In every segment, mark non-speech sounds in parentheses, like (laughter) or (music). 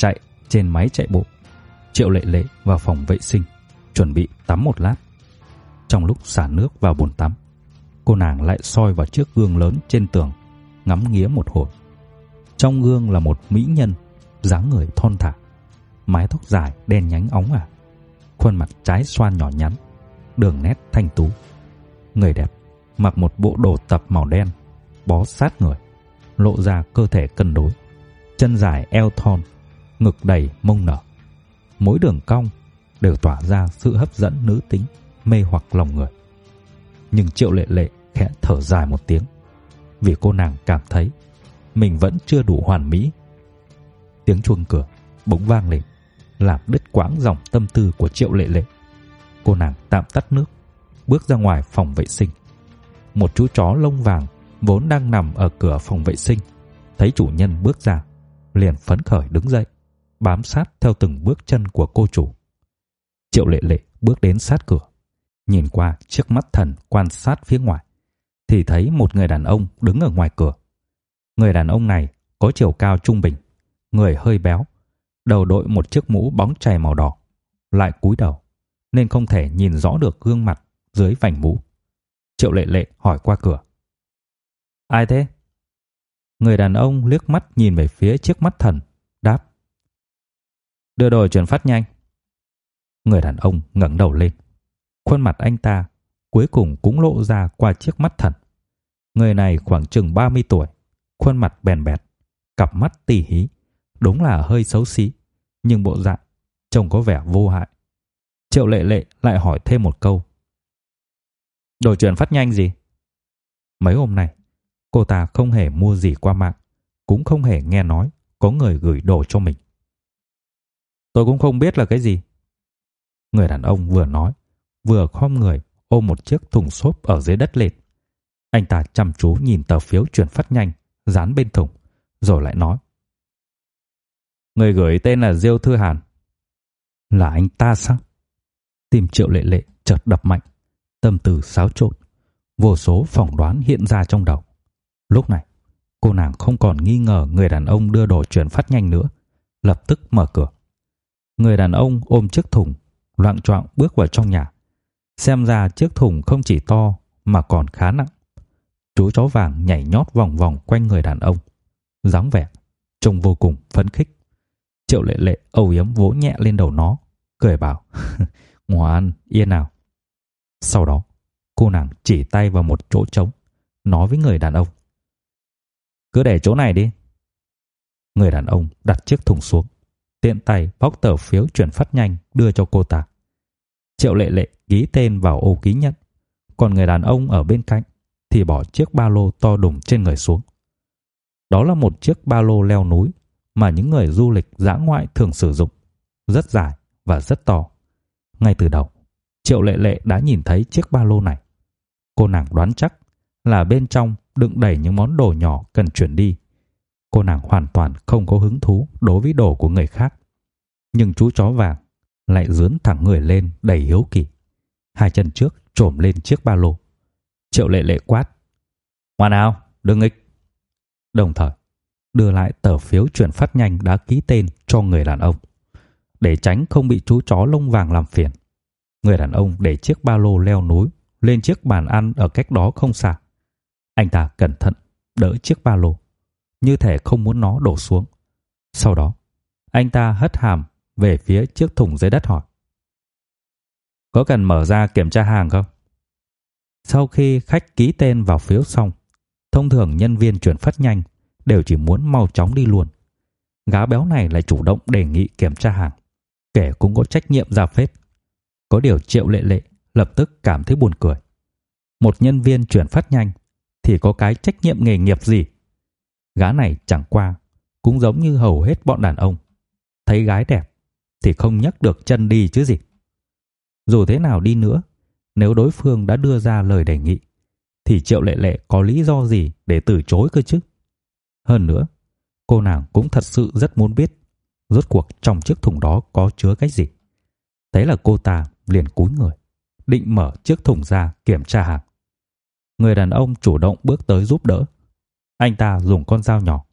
chạy trên máy chạy bộ, Triệu Lệ Lệ vào phòng vệ sinh, chuẩn bị tắm một lát. Trong lúc xả nước vào bồn tắm, cô nàng lại soi vào chiếc gương lớn trên tường, ngắm nghía một hồi. Trong gương là một mỹ nhân, dáng người thon thả, mái tóc dài đen nhánh óng ả, khuôn mặt trái xoan nhỏ nhắn, đường nét thanh tú. Người đẹp mặc một bộ đồ tập màu đen, bó sát người, lộ ra cơ thể cân đối, chân dài eo thon, ngực đầy mông nở. Mỗi đường cong đều tỏa ra sự hấp dẫn nữ tính, mê hoặc lòng người. Nhưng Triệu Lệ Lệ khẽ thở dài một tiếng, vì cô nàng cảm thấy mình vẫn chưa đủ hoàn mỹ. Tiếng chuông cửa bỗng vang lên, làm đứt quãng dòng tâm tư của Triệu Lệ Lệ. Cô nàng tạm tắt nước, bước ra ngoài phòng vệ sinh. Một chú chó lông vàng vốn đang nằm ở cửa phòng vệ sinh, thấy chủ nhân bước ra, liền phấn khởi đứng dậy, bám sát theo từng bước chân của cô chủ. Triệu Lệ Lệ bước đến sát cửa, nhìn qua chiếc mắt thần quan sát phía ngoài, thì thấy một người đàn ông đứng ở ngoài cửa. Người đàn ông này có chiều cao trung bình, người hơi béo, đầu đội một chiếc mũ bóng chày màu đỏ, lại cúi đầu, nên không thể nhìn rõ được gương mặt dưới vành mũ. Triệu Lệ Lệ hỏi qua cửa. Ai thế? Người đàn ông liếc mắt nhìn về phía chiếc mắt thần. Đưa đồ chuyển phát nhanh. Người đàn ông ngẩng đầu lên. Khuôn mặt anh ta cuối cùng cũng lộ ra qua chiếc mắt thần. Người này khoảng chừng 30 tuổi, khuôn mặt bèn bẹt, cặp mắt tỉ hí, đúng là hơi xấu xí, nhưng bộ dạng trông có vẻ vô hại. Triệu Lệ Lệ lại hỏi thêm một câu. Đồ chuyển phát nhanh gì? Mấy hôm nay, cô ta không hề mua gì qua mạng, cũng không hề nghe nói có người gửi đồ cho mình. Tôi cũng không biết là cái gì. Người đàn ông vừa nói, vừa khom người ôm một chiếc thùng xốp ở dưới đất lên. Anh ta chăm chú nhìn tờ phiếu chuyển phát nhanh dán bên thùng, rồi lại nói. Người gửi tên là Diêu Thư Hàn. Là anh ta sao? Tim triệu lệ lệ chợt đập mạnh, tâm tư xáo trộn, vô số phỏng đoán hiện ra trong đầu. Lúc này, cô nàng không còn nghi ngờ người đàn ông đưa đồ chuyển phát nhanh nữa, lập tức mở cửa. Người đàn ông ôm chiếc thùng, loạn choạng bước vào trong nhà. Xem ra chiếc thùng không chỉ to mà còn khá nặng. Chú chó vàng nhảy nhót vòng vòng quanh người đàn ông, dáng vẻ trông vô cùng phấn khích. Triệu Lệ Lệ âu yếm vỗ nhẹ lên đầu nó, cười bảo: (laughs) "Ngoan, yên nào." Sau đó, cô nàng chỉ tay vào một chỗ trống, nói với người đàn ông: "Cứ để chỗ này đi." Người đàn ông đặt chiếc thùng xuống, tiện tay bóc tờ phiếu chuyển phát nhanh đưa cho cô ta. Triệu Lệ Lệ ký tên vào ô ký nhận, còn người đàn ông ở bên cạnh thì bỏ chiếc ba lô to đùng trên người xuống. Đó là một chiếc ba lô leo núi mà những người du lịch dã ngoại thường sử dụng, rất dài và rất to. Ngay từ đầu, Triệu Lệ Lệ đã nhìn thấy chiếc ba lô này. Cô nàng đoán chắc là bên trong đựng đầy những món đồ nhỏ cần chuyển đi. Cô nàng hoàn toàn không có hứng thú đối với đồ của người khác. Nhưng chú chó vàng lại dướn thẳng người lên đầy hiếu kỳ. Hai chân trước trồm lên chiếc ba lô. Triệu Lệ Lệ quát: "Ngoan nào, đừng nghịch." Đồng thời, đưa lại tờ phiếu chuyển phát nhanh đã ký tên cho người đàn ông. Để tránh không bị chú chó lông vàng làm phiền, người đàn ông để chiếc ba lô leo núi lên chiếc bàn ăn ở cách đó không xa. Anh ta cẩn thận đỡ chiếc ba lô, như thể không muốn nó đổ xuống. Sau đó, anh ta hất hàm về phía chiếc thùng dưới đất hỏi. Có cần mở ra kiểm tra hàng không? Sau khi khách ký tên vào phiếu xong, thông thường nhân viên chuyển phát nhanh đều chỉ muốn mau chóng đi luôn. Gá béo này lại chủ động đề nghị kiểm tra hàng, kẻ cũng có trách nhiệm ra phết. Có điều Triệu Lệ Lệ lập tức cảm thấy buồn cười. Một nhân viên chuyển phát nhanh thì có cái trách nhiệm nghề nghiệp gì? Gã này chẳng qua cũng giống như hầu hết bọn đàn ông, thấy gái đẹp thì không nhấc được chân đi chứ gì. Dù thế nào đi nữa, nếu đối phương đã đưa ra lời đề nghị thì Triệu Lệ Lệ có lý do gì để từ chối cơ chứ? Hơn nữa, cô nàng cũng thật sự rất muốn biết rốt cuộc trong chiếc thùng đó có chứa cái gì. Thế là cô ta liền cúi người, định mở chiếc thùng ra kiểm tra hàng. Người đàn ông chủ động bước tới giúp đỡ. Anh ta dùng con dao nhỏ,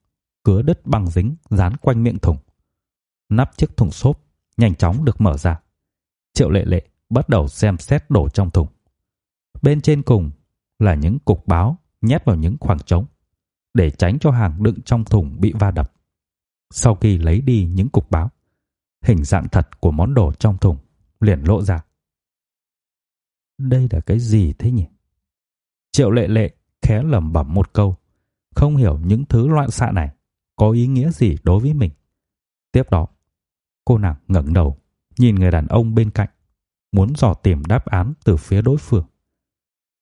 cứa đứt băng dính dán quanh miệng thùng. Nắp chiếc thùng xốp nhanh chóng được mở ra. Triệu lệ lệ bắt đầu xem xét đồ trong thùng. Bên trên cùng là những cục báo nhét vào những khoảng trống để tránh cho hàng đựng trong thùng bị va đập. Sau khi lấy đi những cục báo, hình dạng thật của món đồ trong thùng liền lộ ra. Đây là cái gì thế nhỉ? Triệu lệ lệ khẽ lẩm bẩm một câu, không hiểu những thứ loạn xạ này có ý nghĩa gì đối với mình. Tiếp đó, cô nàng ngẩng đầu, nhìn người đàn ông bên cạnh, muốn dò tìm đáp án từ phía đối phương.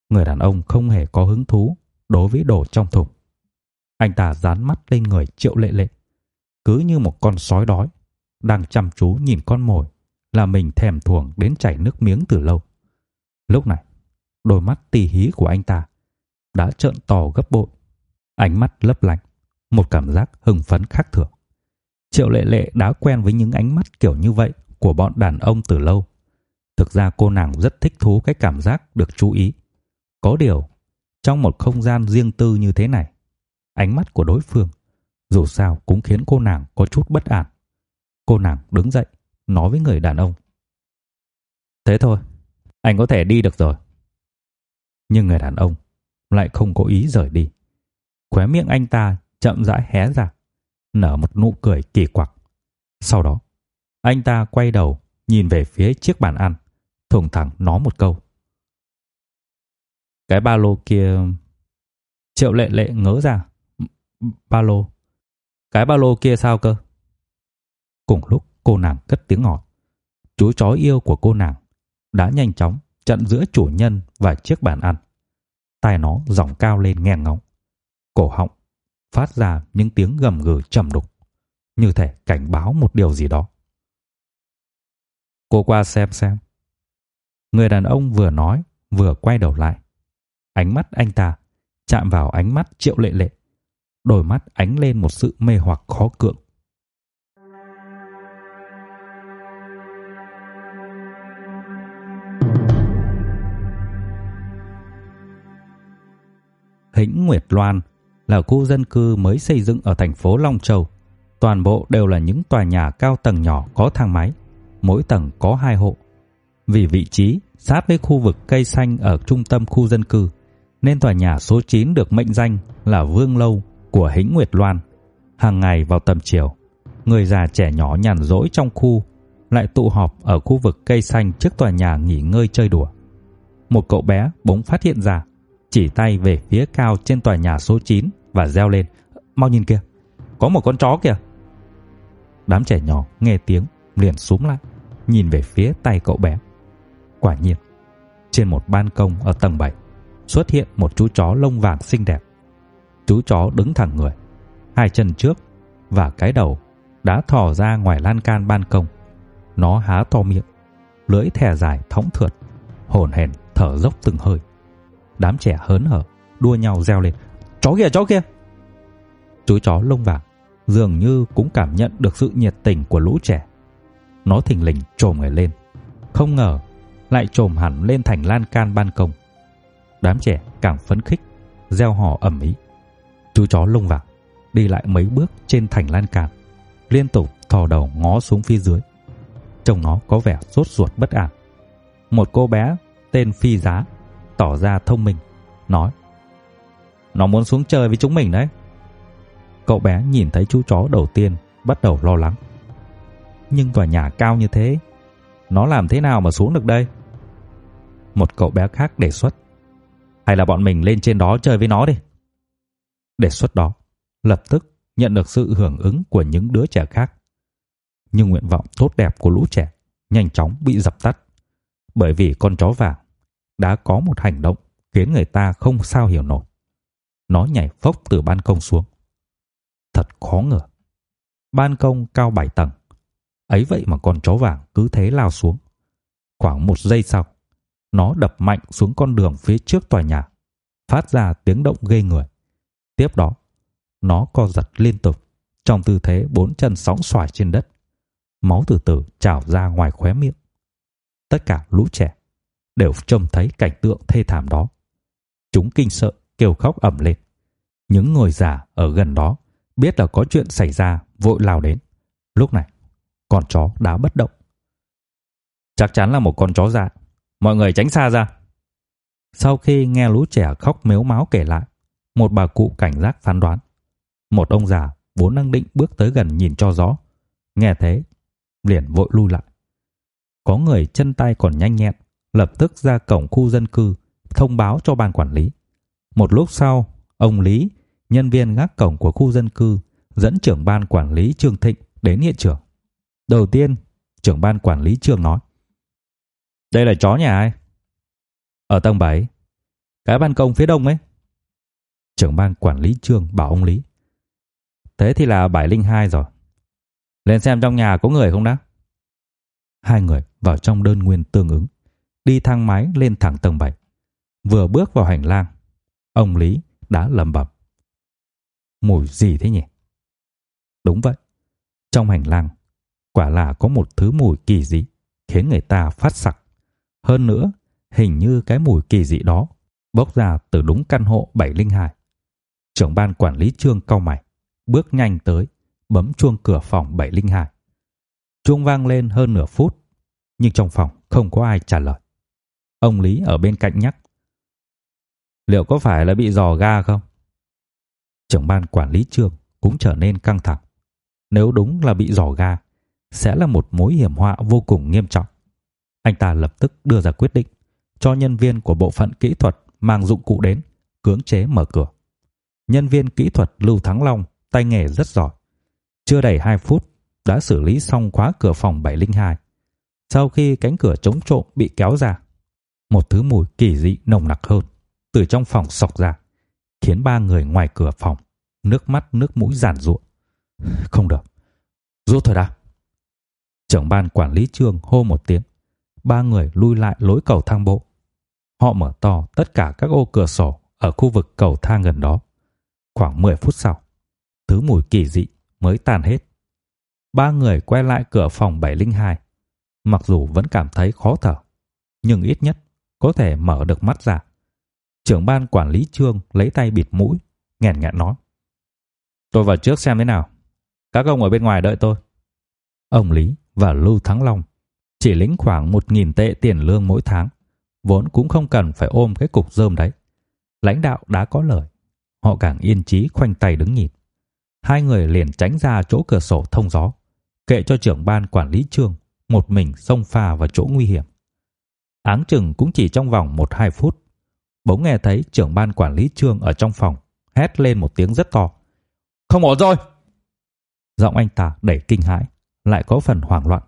Người đàn ông không hề có hứng thú đối với đồ trong thùng. Anh ta dán mắt lên người Triệu Lệ Lệ, cứ như một con sói đói đang chăm chú nhìn con mồi là mình thèm thuồng đến chảy nước miếng từ lâu. Lúc này, đôi mắt tì hí của anh ta đã trợn to gấp bội, ánh mắt lấp lánh, một cảm giác hưng phấn khác thường. Triệu Lệ Lệ đã quen với những ánh mắt kiểu như vậy của bọn đàn ông từ lâu. Thực ra cô nàng rất thích thú cái cảm giác được chú ý. Có điều, trong một không gian riêng tư như thế này, ánh mắt của đối phương dù sao cũng khiến cô nàng có chút bất an. Cô nàng đứng dậy, nói với người đàn ông. Thế thôi, anh có thể đi được rồi. Nhưng người đàn ông lại không có ý rời đi. Khóe miệng anh ta chậm rãi hé ra, nở một nụ cười kỳ quặc. Sau đó, anh ta quay đầu nhìn về phía chiếc bàn ăn, thủng thẳng nói một câu. Cái ba lô kia... Triệu lệ lệ ngớ ra. Ba lô. Cái ba lô kia sao cơ? Cùng lúc cô nàng cất tiếng ngọt. Chú chó yêu của cô nàng đã nhanh chóng chặn giữa chủ nhân và chiếc bàn ăn. Tai nó giọng cao lên nghe ngóng. Cổ họng phát ra những tiếng gầm gừ trầm đục, như thể cảnh báo một điều gì đó. Cô qua xem xem. Người đàn ông vừa nói, vừa quay đầu lại. Ánh mắt anh ta chạm vào ánh mắt triệu lệ lệ. Đôi mắt ánh lên một sự mê hoặc khó cưỡng. Hĩnh Nguyệt Loan là khu dân cư mới xây dựng ở thành phố Long Châu. Toàn bộ đều là những tòa nhà cao tầng nhỏ có thang máy, mỗi tầng có hai hộ. Vì vị trí sát với khu vực cây xanh ở trung tâm khu dân cư, nên tòa nhà số 9 được mệnh danh là Vương Lâu của Hĩnh Nguyệt Loan. Hàng ngày vào tầm chiều, người già trẻ nhỏ nhàn rỗi trong khu lại tụ họp ở khu vực cây xanh trước tòa nhà nghỉ ngơi chơi đùa. Một cậu bé bỗng phát hiện ra chỉ tay về phía cao trên tòa nhà số 9 và reo lên, "Mau nhìn kìa, có một con chó kìa." Đám trẻ nhỏ nghe tiếng liền xuống lại, nhìn về phía tay cậu bé. Quả nhiên, trên một ban công ở tầng 7 xuất hiện một chú chó lông vàng xinh đẹp. Chú chó đứng thẳng người, hai chân trước và cái đầu đã thò ra ngoài lan can ban công. Nó há to miệng, lưỡi thè dài thõng thượt, hồn hển thở dốc từng hơi. Đám trẻ hớn hở, đua nhau reo lên. Chó kìa, chó kìa! Chú chó lông vàng dường như cũng cảm nhận được sự nhiệt tình của lũ trẻ. Nó thình lình trồm người lên. Không ngờ, lại trồm hẳn lên thành lan can ban công. Đám trẻ càng phấn khích, reo hò ầm ĩ. Chú chó lông vàng đi lại mấy bước trên thành lan can, liên tục thò đầu ngó xuống phía dưới. Trông nó có vẻ sốt ruột bất an. Một cô bé tên Phi Giá tỏ ra thông minh, nói: "Nó muốn xuống chơi với chúng mình đấy." Cậu bé nhìn thấy chú chó đầu tiên, bắt đầu lo lắng. Nhưng tòa nhà cao như thế, nó làm thế nào mà xuống được đây? Một cậu bé khác đề xuất. Hay là bọn mình lên trên đó chơi với nó đi. Đề xuất đó lập tức nhận được sự hưởng ứng của những đứa trẻ khác. Nhưng nguyện vọng tốt đẹp của lũ trẻ nhanh chóng bị dập tắt bởi vì con chó vàng đã có một hành động khiến người ta không sao hiểu nổi. Nó nhảy phốc từ ban công xuống. Thật khó ngờ. Ban công cao 7 tầng. Ấy vậy mà con chó vàng cứ thế lao xuống. Khoảng một giây sau, nó đập mạnh xuống con đường phía trước tòa nhà, phát ra tiếng động ghê người. Tiếp đó, nó co giật liên tục trong tư thế bốn chân sóng xoài trên đất. Máu từ từ trào ra ngoài khóe miệng. Tất cả lũ trẻ đều trông thấy cảnh tượng thê thảm đó. Chúng kinh sợ kêu khóc ầm lên. Những người già ở gần đó biết là có chuyện xảy ra, vội lao đến. Lúc này, con chó đã bất động. Chắc chắn là một con chó dại. Mọi người tránh xa ra. Sau khi nghe lũ trẻ khóc mếu máo kể lại, một bà cụ cảnh giác phán đoán. Một ông già vốn đang định bước tới gần nhìn cho rõ, nghe thế, liền vội lui lại. Có người chân tay còn nhanh nhẹn, lập tức ra cổng khu dân cư thông báo cho ban quản lý. Một lúc sau, ông Lý, nhân viên gác cổng của khu dân cư, dẫn trưởng ban quản lý Trương Thịnh đến hiện trường. Đầu tiên, trưởng ban quản lý Trương nói: "Đây là chó nhà ai?" "Ở tầng 7, cái ban công phía đông ấy." Trưởng ban quản lý Trương bảo ông Lý. "Thế thì là 702 rồi. Lên xem trong nhà có người không đã?" Hai người vào trong đơn nguyên tương ứng, đi thang máy lên thẳng tầng 7. Vừa bước vào hành lang, ông Lý đã lẩm bẩm. Mùi gì thế nhỉ? Đúng vậy, trong hành lang quả là có một thứ mùi kỳ dị khiến người ta phát sặc. Hơn nữa, hình như cái mùi kỳ dị đó bốc ra từ đúng căn hộ 702. Trưởng ban quản lý Trương cau mày, bước nhanh tới, bấm chuông cửa phòng 702. Chuông vang lên hơn nửa phút, nhưng trong phòng không có ai trả lời. Ông Lý ở bên cạnh nhắc. Liệu có phải là bị dò ga không? Trưởng ban quản lý trường cũng trở nên căng thẳng. Nếu đúng là bị dò ga, sẽ là một mối hiểm họa vô cùng nghiêm trọng. Anh ta lập tức đưa ra quyết định cho nhân viên của bộ phận kỹ thuật mang dụng cụ đến, cưỡng chế mở cửa. Nhân viên kỹ thuật Lưu Thắng Long tay nghề rất giỏi. Chưa đầy 2 phút đã xử lý xong khóa cửa phòng 702. Sau khi cánh cửa chống trộm bị kéo ra, một thứ mùi kỳ dị nồng nặc hơn từ trong phòng xộc ra, khiến ba người ngoài cửa phòng nước mắt nước mũi giàn giụa. Không được, rút thôi đã. Trưởng ban quản lý trường hô một tiếng, ba người lui lại lối cầu thang bộ. Họ mở to tất cả các ô cửa sổ ở khu vực cầu thang gần đó. Khoảng 10 phút sau, thứ mùi kỳ dị mới tan hết. Ba người quay lại cửa phòng 702. Mặc dù vẫn cảm thấy khó thở, nhưng ít nhất có thể mở được mắt ra. Trưởng ban quản lý trương lấy tay bịt mũi, nghẹn nghẹn nói. Tôi vào trước xem thế nào. Các ông ở bên ngoài đợi tôi. Ông Lý và Lưu Thắng Long chỉ lĩnh khoảng 1.000 tệ tiền lương mỗi tháng, vốn cũng không cần phải ôm cái cục rơm đấy. Lãnh đạo đã có lời, họ càng yên trí khoanh tay đứng nhìn. Hai người liền tránh ra chỗ cửa sổ thông gió, kệ cho trưởng ban quản lý trương một mình xông pha vào chỗ nguy hiểm. Áng chừng cũng chỉ trong vòng 1-2 phút, bỗng nghe thấy trưởng ban quản lý trương ở trong phòng hét lên một tiếng rất to. Không ổn rồi! Giọng anh ta đầy kinh hãi, lại có phần hoảng loạn.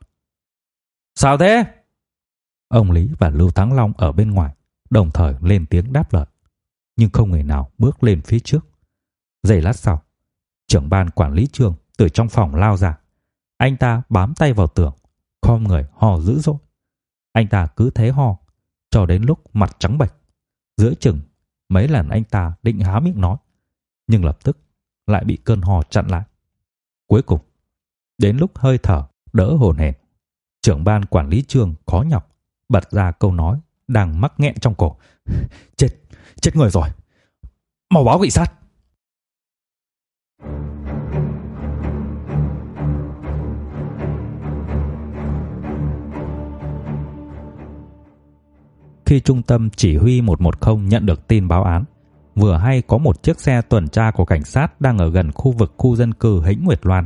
Sao thế? Ông Lý và Lưu Thắng Long ở bên ngoài đồng thời lên tiếng đáp lời, nhưng không người nào bước lên phía trước. Giây lát sau, trưởng ban quản lý trường từ trong phòng lao ra. Anh ta bám tay vào tường, khom người ho dữ dội. Anh ta cứ thế ho cho đến lúc mặt trắng bệch. Giữa chừng mấy lần anh ta định há miệng nói, nhưng lập tức lại bị cơn ho chặn lại. Cuối cùng, đến lúc hơi thở đỡ hồn hển, trưởng ban quản lý trường khó nhọc bật ra câu nói đang mắc nghẹn trong cổ. (laughs) Chết, chết người rồi. Mau báo cảnh sát. Khi trung tâm chỉ huy 110 nhận được tin báo án, vừa hay có một chiếc xe tuần tra của cảnh sát đang ở gần khu vực khu dân cư Hĩnh Nguyệt Loan.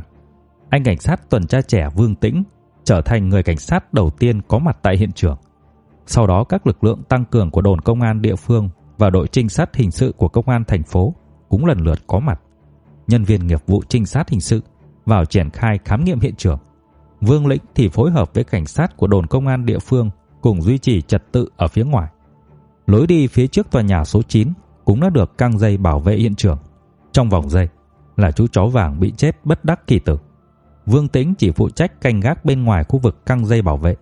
Anh cảnh sát tuần tra trẻ Vương Tĩnh trở thành người cảnh sát đầu tiên có mặt tại hiện trường. Sau đó các lực lượng tăng cường của đồn công an địa phương và đội trinh sát hình sự của công an thành phố cũng lần lượt có mặt. Nhân viên nghiệp vụ trinh sát hình sự vào triển khai khám nghiệm hiện trường. Vương Lĩnh thì phối hợp với cảnh sát của đồn công an địa phương cùng duy trì trật tự ở phía ngoài. Lối đi phía trước tòa nhà số 9 cũng đã được căng dây bảo vệ hiện trường. Trong vòng dây là chú chó vàng bị chết bất đắc kỳ tử. Vương Tĩnh chỉ phụ trách canh gác bên ngoài khu vực căng dây bảo vệ.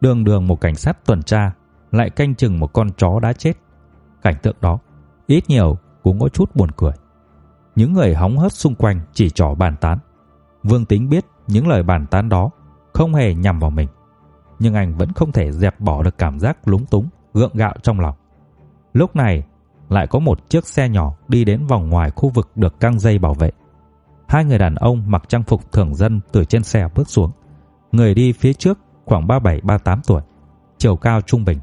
Đường đường một cảnh sát tuần tra, lại canh chừng một con chó đã chết. Cảnh tượng đó, ít nhiều cũng có chút buồn cười. Những người hóng hớt xung quanh chỉ trỏ bàn tán. Vương Tĩnh biết những lời bàn tán đó không hề nhằm vào mình nhưng anh vẫn không thể dẹp bỏ được cảm giác lúng túng, gượng gạo trong lòng. Lúc này, lại có một chiếc xe nhỏ đi đến vòng ngoài khu vực được căng dây bảo vệ. Hai người đàn ông mặc trang phục thường dân từ trên xe bước xuống. Người đi phía trước khoảng 37-38 tuổi, chiều cao trung bình,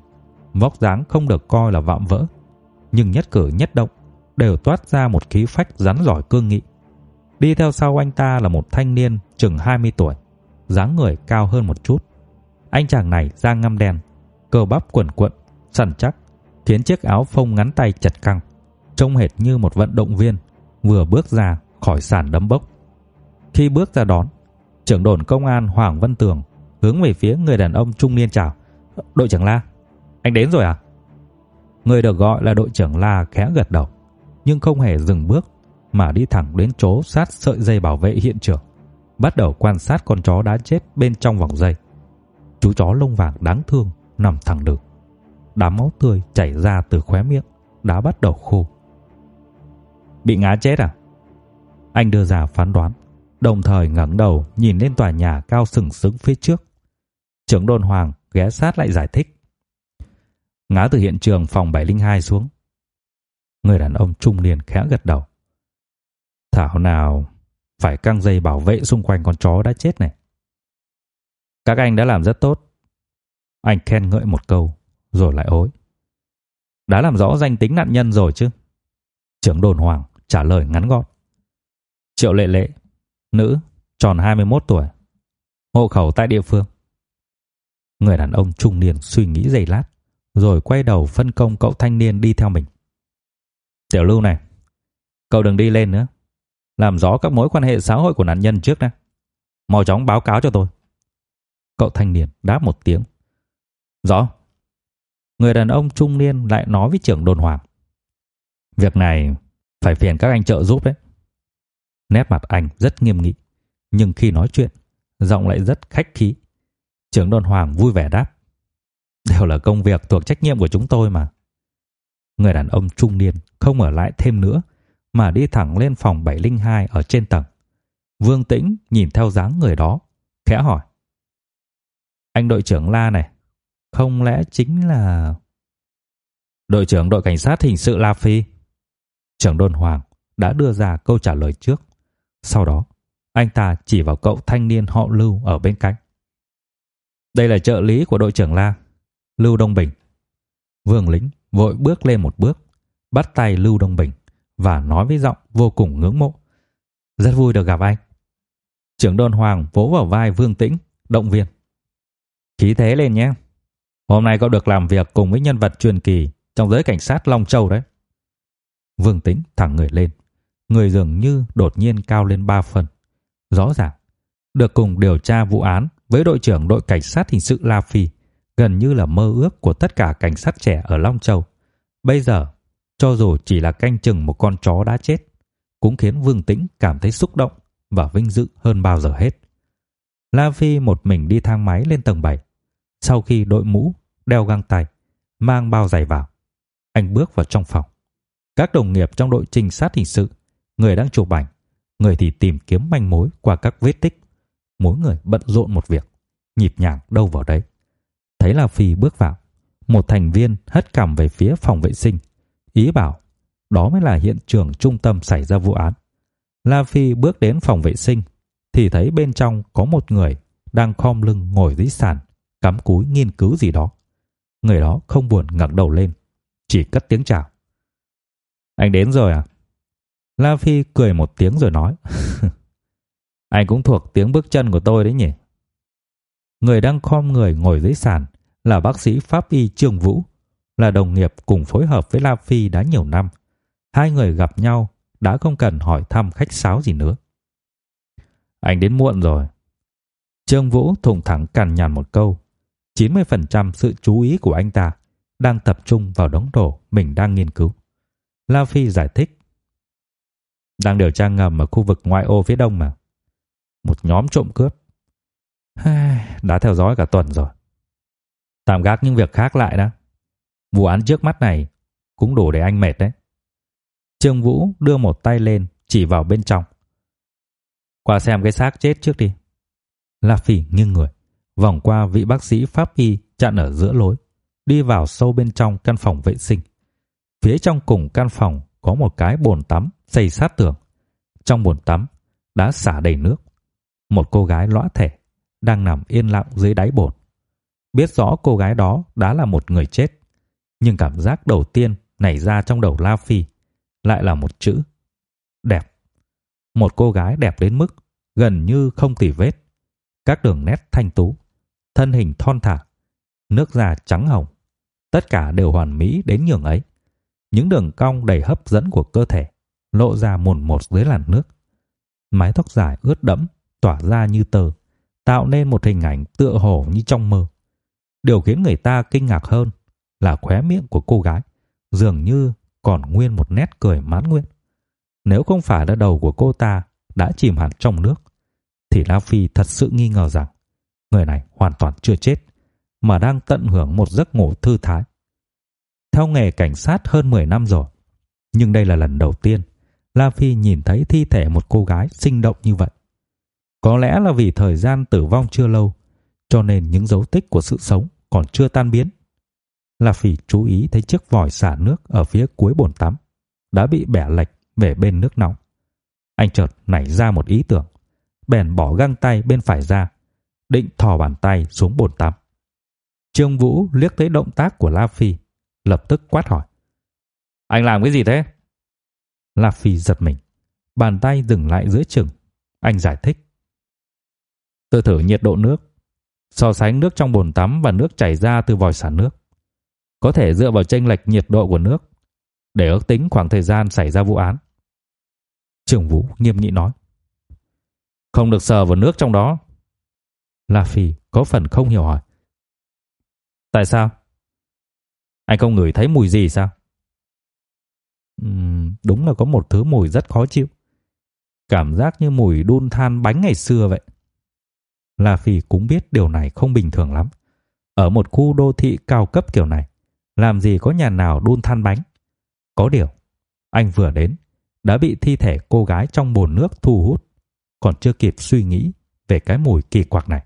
vóc dáng không được coi là vạm vỡ, nhưng nhất cử nhất động đều toát ra một khí phách rắn giỏi cương nghị. Đi theo sau anh ta là một thanh niên chừng 20 tuổi, dáng người cao hơn một chút. Anh chàng này da ngăm đen, cơ bắp quần quận, săn chắc, khiến chiếc áo phông ngắn tay chặt căng, trông hệt như một vận động viên vừa bước ra khỏi sàn đấm bốc. Khi bước ra đón, trưởng đồn công an Hoàng Văn Tường hướng về phía người đàn ông trung niên chào. "Đội trưởng La, anh đến rồi à?" Người được gọi là đội trưởng La khẽ gật đầu, nhưng không hề dừng bước mà đi thẳng đến chỗ sát sợi dây bảo vệ hiện trường, bắt đầu quan sát con chó đã chết bên trong vòng dây. Chú chó lông vàng đáng thương nằm thẳng được, Đám máu tươi chảy ra từ khóe miệng đã bắt đầu khô. Bị ngã chết à? Anh đưa ra phán đoán, đồng thời ngẩng đầu nhìn lên tòa nhà cao sừng sững phía trước. Trưởng đồn Hoàng ghé sát lại giải thích. Ngã từ hiện trường phòng 702 xuống. Người đàn ông trung niên khẽ gật đầu. Thảo nào phải căng dây bảo vệ xung quanh con chó đã chết này. Các anh đã làm rất tốt. Anh khen ngợi một câu, rồi lại ối. Đã làm rõ danh tính nạn nhân rồi chứ? Trưởng đồn Hoàng trả lời ngắn gọn. Triệu Lệ Lệ, nữ, tròn 21 tuổi, hộ khẩu tại địa phương. Người đàn ông trung niên suy nghĩ giây lát, rồi quay đầu phân công cậu thanh niên đi theo mình. Tiểu Lưu này, cậu đừng đi lên nữa. Làm rõ các mối quan hệ xã hội của nạn nhân trước đã. Mau chóng báo cáo cho tôi. Cậu thanh niên đáp một tiếng. Rõ. Người đàn ông trung niên lại nói với trưởng đồn hoàng. Việc này phải phiền các anh trợ giúp đấy. Nét mặt anh rất nghiêm nghị, nhưng khi nói chuyện, giọng lại rất khách khí. Trưởng đồn hoàng vui vẻ đáp. Đều là công việc thuộc trách nhiệm của chúng tôi mà. Người đàn ông trung niên không ở lại thêm nữa mà đi thẳng lên phòng 702 ở trên tầng. Vương Tĩnh nhìn theo dáng người đó, khẽ hỏi. Anh đội trưởng La này, không lẽ chính là... Đội trưởng đội cảnh sát hình sự La Phi? Trưởng đồn Hoàng đã đưa ra câu trả lời trước. Sau đó, anh ta chỉ vào cậu thanh niên họ Lưu ở bên cạnh. Đây là trợ lý của đội trưởng La, Lưu Đông Bình. Vương lĩnh vội bước lên một bước, bắt tay Lưu Đông Bình và nói với giọng vô cùng ngưỡng mộ. Rất vui được gặp anh. Trưởng đồn Hoàng vỗ vào vai Vương Tĩnh, động viên. Khí thế lên nhé. Hôm nay cậu được làm việc cùng với nhân vật truyền kỳ trong giới cảnh sát Long Châu đấy. Vương Tĩnh thẳng người lên, người dường như đột nhiên cao lên ba phần. Rõ ràng, được cùng điều tra vụ án với đội trưởng đội cảnh sát hình sự La Phi, gần như là mơ ước của tất cả cảnh sát trẻ ở Long Châu. Bây giờ, cho dù chỉ là canh chừng một con chó đã chết, cũng khiến Vương Tĩnh cảm thấy xúc động và vinh dự hơn bao giờ hết. La Phi một mình đi thang máy lên tầng 7. Sau khi đội mũ, đeo găng tay, mang bao giày vào, anh bước vào trong phòng. Các đồng nghiệp trong đội trinh sát hình sự, người đang chụp ảnh, người thì tìm kiếm manh mối qua các vết tích. Mỗi người bận rộn một việc, nhịp nhàng đâu vào đấy. Thấy La Phi bước vào, một thành viên hất cằm về phía phòng vệ sinh, ý bảo đó mới là hiện trường trung tâm xảy ra vụ án. La Phi bước đến phòng vệ sinh thì thấy bên trong có một người đang khom lưng ngồi dưới sàn, cắm cúi nghiên cứu gì đó. Người đó không buồn ngẩng đầu lên, chỉ cất tiếng chào. Anh đến rồi à? La Phi cười một tiếng rồi nói. (laughs) anh cũng thuộc tiếng bước chân của tôi đấy nhỉ? Người đang khom người ngồi dưới sàn là bác sĩ pháp y Trương Vũ, là đồng nghiệp cùng phối hợp với La Phi đã nhiều năm. Hai người gặp nhau đã không cần hỏi thăm khách sáo gì nữa. Anh đến muộn rồi. Trương Vũ thùng thẳng cằn nhằn một câu. 90% sự chú ý của anh ta đang tập trung vào đống đồ mình đang nghiên cứu. La Phi giải thích. Đang điều tra ngầm ở khu vực ngoại ô phía đông mà. Một nhóm trộm cướp. Đã theo dõi cả tuần rồi. Tạm gác những việc khác lại đã. Vụ án trước mắt này cũng đủ để anh mệt đấy. Trương Vũ đưa một tay lên chỉ vào bên trong. Qua xem cái xác chết trước đi. La phi nghiêng người, vòng qua vị bác sĩ pháp y chặn ở giữa lối, đi vào sâu bên trong căn phòng vệ sinh. Phía trong cùng căn phòng có một cái bồn tắm xây sát tường. Trong bồn tắm đã xả đầy nước. Một cô gái lõa thể đang nằm yên lặng dưới đáy bồn. Biết rõ cô gái đó đã là một người chết, nhưng cảm giác đầu tiên nảy ra trong đầu La Phi lại là một chữ: đẹp. Một cô gái đẹp đến mức gần như không tì vết, các đường nét thanh tú, thân hình thon thả, nước da trắng hồng, tất cả đều hoàn mỹ đến nhường ấy. Những đường cong đầy hấp dẫn của cơ thể lộ ra mồn một dưới làn nước. Mái tóc dài ướt đẫm tỏa ra như tờ tạo nên một hình ảnh tựa hồ như trong mơ. Điều khiến người ta kinh ngạc hơn là khóe miệng của cô gái dường như còn nguyên một nét cười mãn nguyện. Nếu không phải là đầu của cô ta đã chìm hẳn trong nước, thì La Phi thật sự nghi ngờ rằng người này hoàn toàn chưa chết, mà đang tận hưởng một giấc ngủ thư thái. Theo nghề cảnh sát hơn 10 năm rồi, nhưng đây là lần đầu tiên La Phi nhìn thấy thi thể một cô gái sinh động như vậy. Có lẽ là vì thời gian tử vong chưa lâu, cho nên những dấu tích của sự sống còn chưa tan biến. La Phi chú ý thấy chiếc vòi xả nước ở phía cuối bồn tắm đã bị bẻ lệch về bên nước nóng. Anh chợt nảy ra một ý tưởng, bèn bỏ găng tay bên phải ra, định thò bàn tay xuống bồn tắm. Trương Vũ liếc thấy động tác của La Phi, lập tức quát hỏi: "Anh làm cái gì thế?" La Phi giật mình, bàn tay dừng lại dưới chừng, anh giải thích: "Tôi thử nhiệt độ nước, so sánh nước trong bồn tắm và nước chảy ra từ vòi xả nước. Có thể dựa vào chênh lệch nhiệt độ của nước để ước tính khoảng thời gian xảy ra vụ án." Trưởng Vũ nghiêm nghị nói: "Không được sờ vào nước trong đó." La Phi có phần không hiểu hỏi: "Tại sao?" Anh không ngửi thấy mùi gì sao? Uhm, đúng là có một thứ mùi rất khó chịu. Cảm giác như mùi đun than bánh ngày xưa vậy. La Phi cũng biết điều này không bình thường lắm. Ở một khu đô thị cao cấp kiểu này, làm gì có nhà nào đun than bánh. Có điều, anh vừa đến, đã bị thi thể cô gái trong bồn nước thu hút, còn chưa kịp suy nghĩ về cái mùi kỳ quặc này.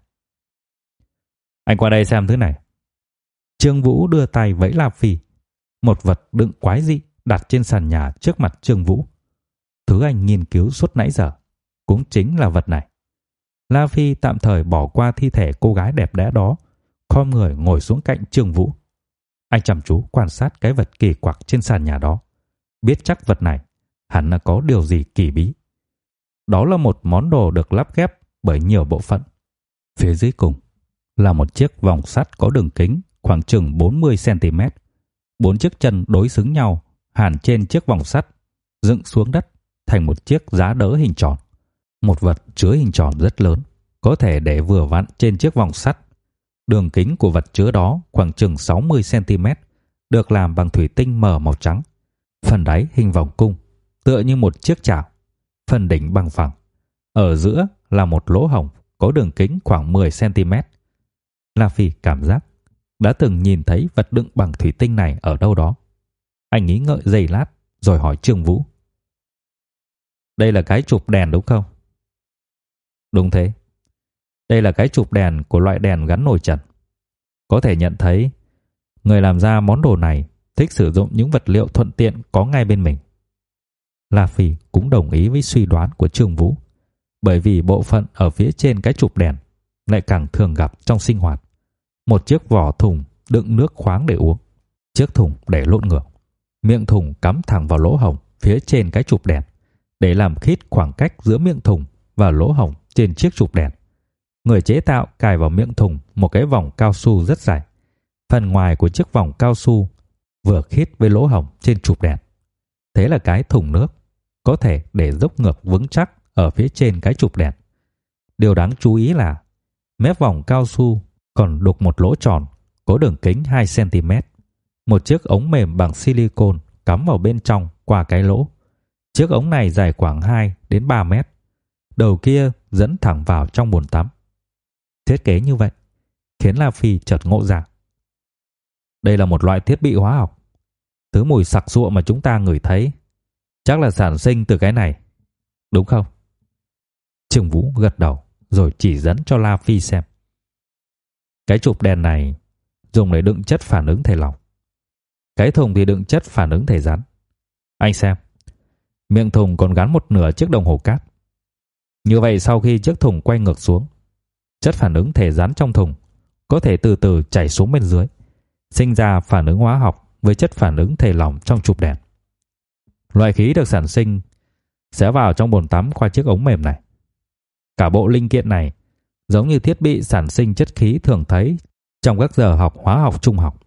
Anh qua đây xem thứ này. Trương Vũ đưa tay vẫy La Phi, một vật đựng quái dị đặt trên sàn nhà trước mặt Trương Vũ. Thứ anh nghiên cứu suốt nãy giờ cũng chính là vật này. La Phi tạm thời bỏ qua thi thể cô gái đẹp đẽ đó, khom người ngồi xuống cạnh Trương Vũ. Anh chăm chú quan sát cái vật kỳ quặc trên sàn nhà đó, biết chắc vật này hẳn là có điều gì kỳ bí. Đó là một món đồ được lắp ghép bởi nhiều bộ phận. Phía dưới cùng là một chiếc vòng sắt có đường kính khoảng chừng 40 cm. Bốn chiếc chân đối xứng nhau, hàn trên chiếc vòng sắt, dựng xuống đất thành một chiếc giá đỡ hình tròn. Một vật chứa hình tròn rất lớn, có thể để vừa vặn trên chiếc vòng sắt. Đường kính của vật chứa đó khoảng chừng 60 cm, được làm bằng thủy tinh mờ màu trắng. Phần đáy hình vòng cung, tựa như một chiếc chảo. Phần đỉnh bằng phẳng. Ở giữa là một lỗ hổng có đường kính khoảng 10 cm. La Phi cảm giác đã từng nhìn thấy vật đựng bằng thủy tinh này ở đâu đó. Anh nghĩ ngợi giây lát rồi hỏi Trương Vũ. Đây là cái chụp đèn đúng không? Đúng thế. Đây là cái chụp đèn của loại đèn gắn nồi trần. Có thể nhận thấy người làm ra món đồ này thích sử dụng những vật liệu thuận tiện có ngay bên mình. La Phi cũng đồng ý với suy đoán của Trương Vũ, bởi vì bộ phận ở phía trên cái chụp đèn lại càng thường gặp trong sinh hoạt một chiếc vỏ thùng đựng nước khoáng để uống. Chiếc thùng để lộn ngược, miệng thùng cắm thẳng vào lỗ hổng phía trên cái chụp đèn để làm khít khoảng cách giữa miệng thùng và lỗ hổng trên chiếc chụp đèn. Người chế tạo cài vào miệng thùng một cái vòng cao su rất dài. Phần ngoài của chiếc vòng cao su vừa khít với lỗ hổng trên chụp đèn. Thế là cái thùng nước có thể để dốc ngược vững chắc ở phía trên cái chụp đèn. Điều đáng chú ý là mép vòng cao su còn đục một lỗ tròn, có đường kính 2 cm. Một chiếc ống mềm bằng silicon cắm vào bên trong qua cái lỗ. Chiếc ống này dài khoảng 2 đến 3 mét. Đầu kia dẫn thẳng vào trong bồn tắm. Thiết kế như vậy, khiến La Phi chợt ngộ ra. Đây là một loại thiết bị hóa học. Thứ mùi sặc sụa mà chúng ta ngửi thấy, chắc là sản sinh từ cái này. Đúng không? Trừng Vũ gật đầu rồi chỉ dẫn cho La Phi xem. Cái chụp đèn này dùng để đựng chất phản ứng thể lỏng. Cái thùng thì đựng chất phản ứng thể rắn. Anh xem, miệng thùng còn gắn một nửa chiếc đồng hồ cát. Như vậy sau khi chiếc thùng quay ngược xuống, chất phản ứng thể rắn trong thùng có thể từ từ chảy xuống bên dưới, sinh ra phản ứng hóa học với chất phản ứng thể lỏng trong chụp đèn. Loại khí được sản sinh sẽ vào trong bồn tắm qua chiếc ống mềm này. Cả bộ linh kiện này giống như thiết bị sản sinh chất khí thường thấy trong các giờ học hóa học trung học.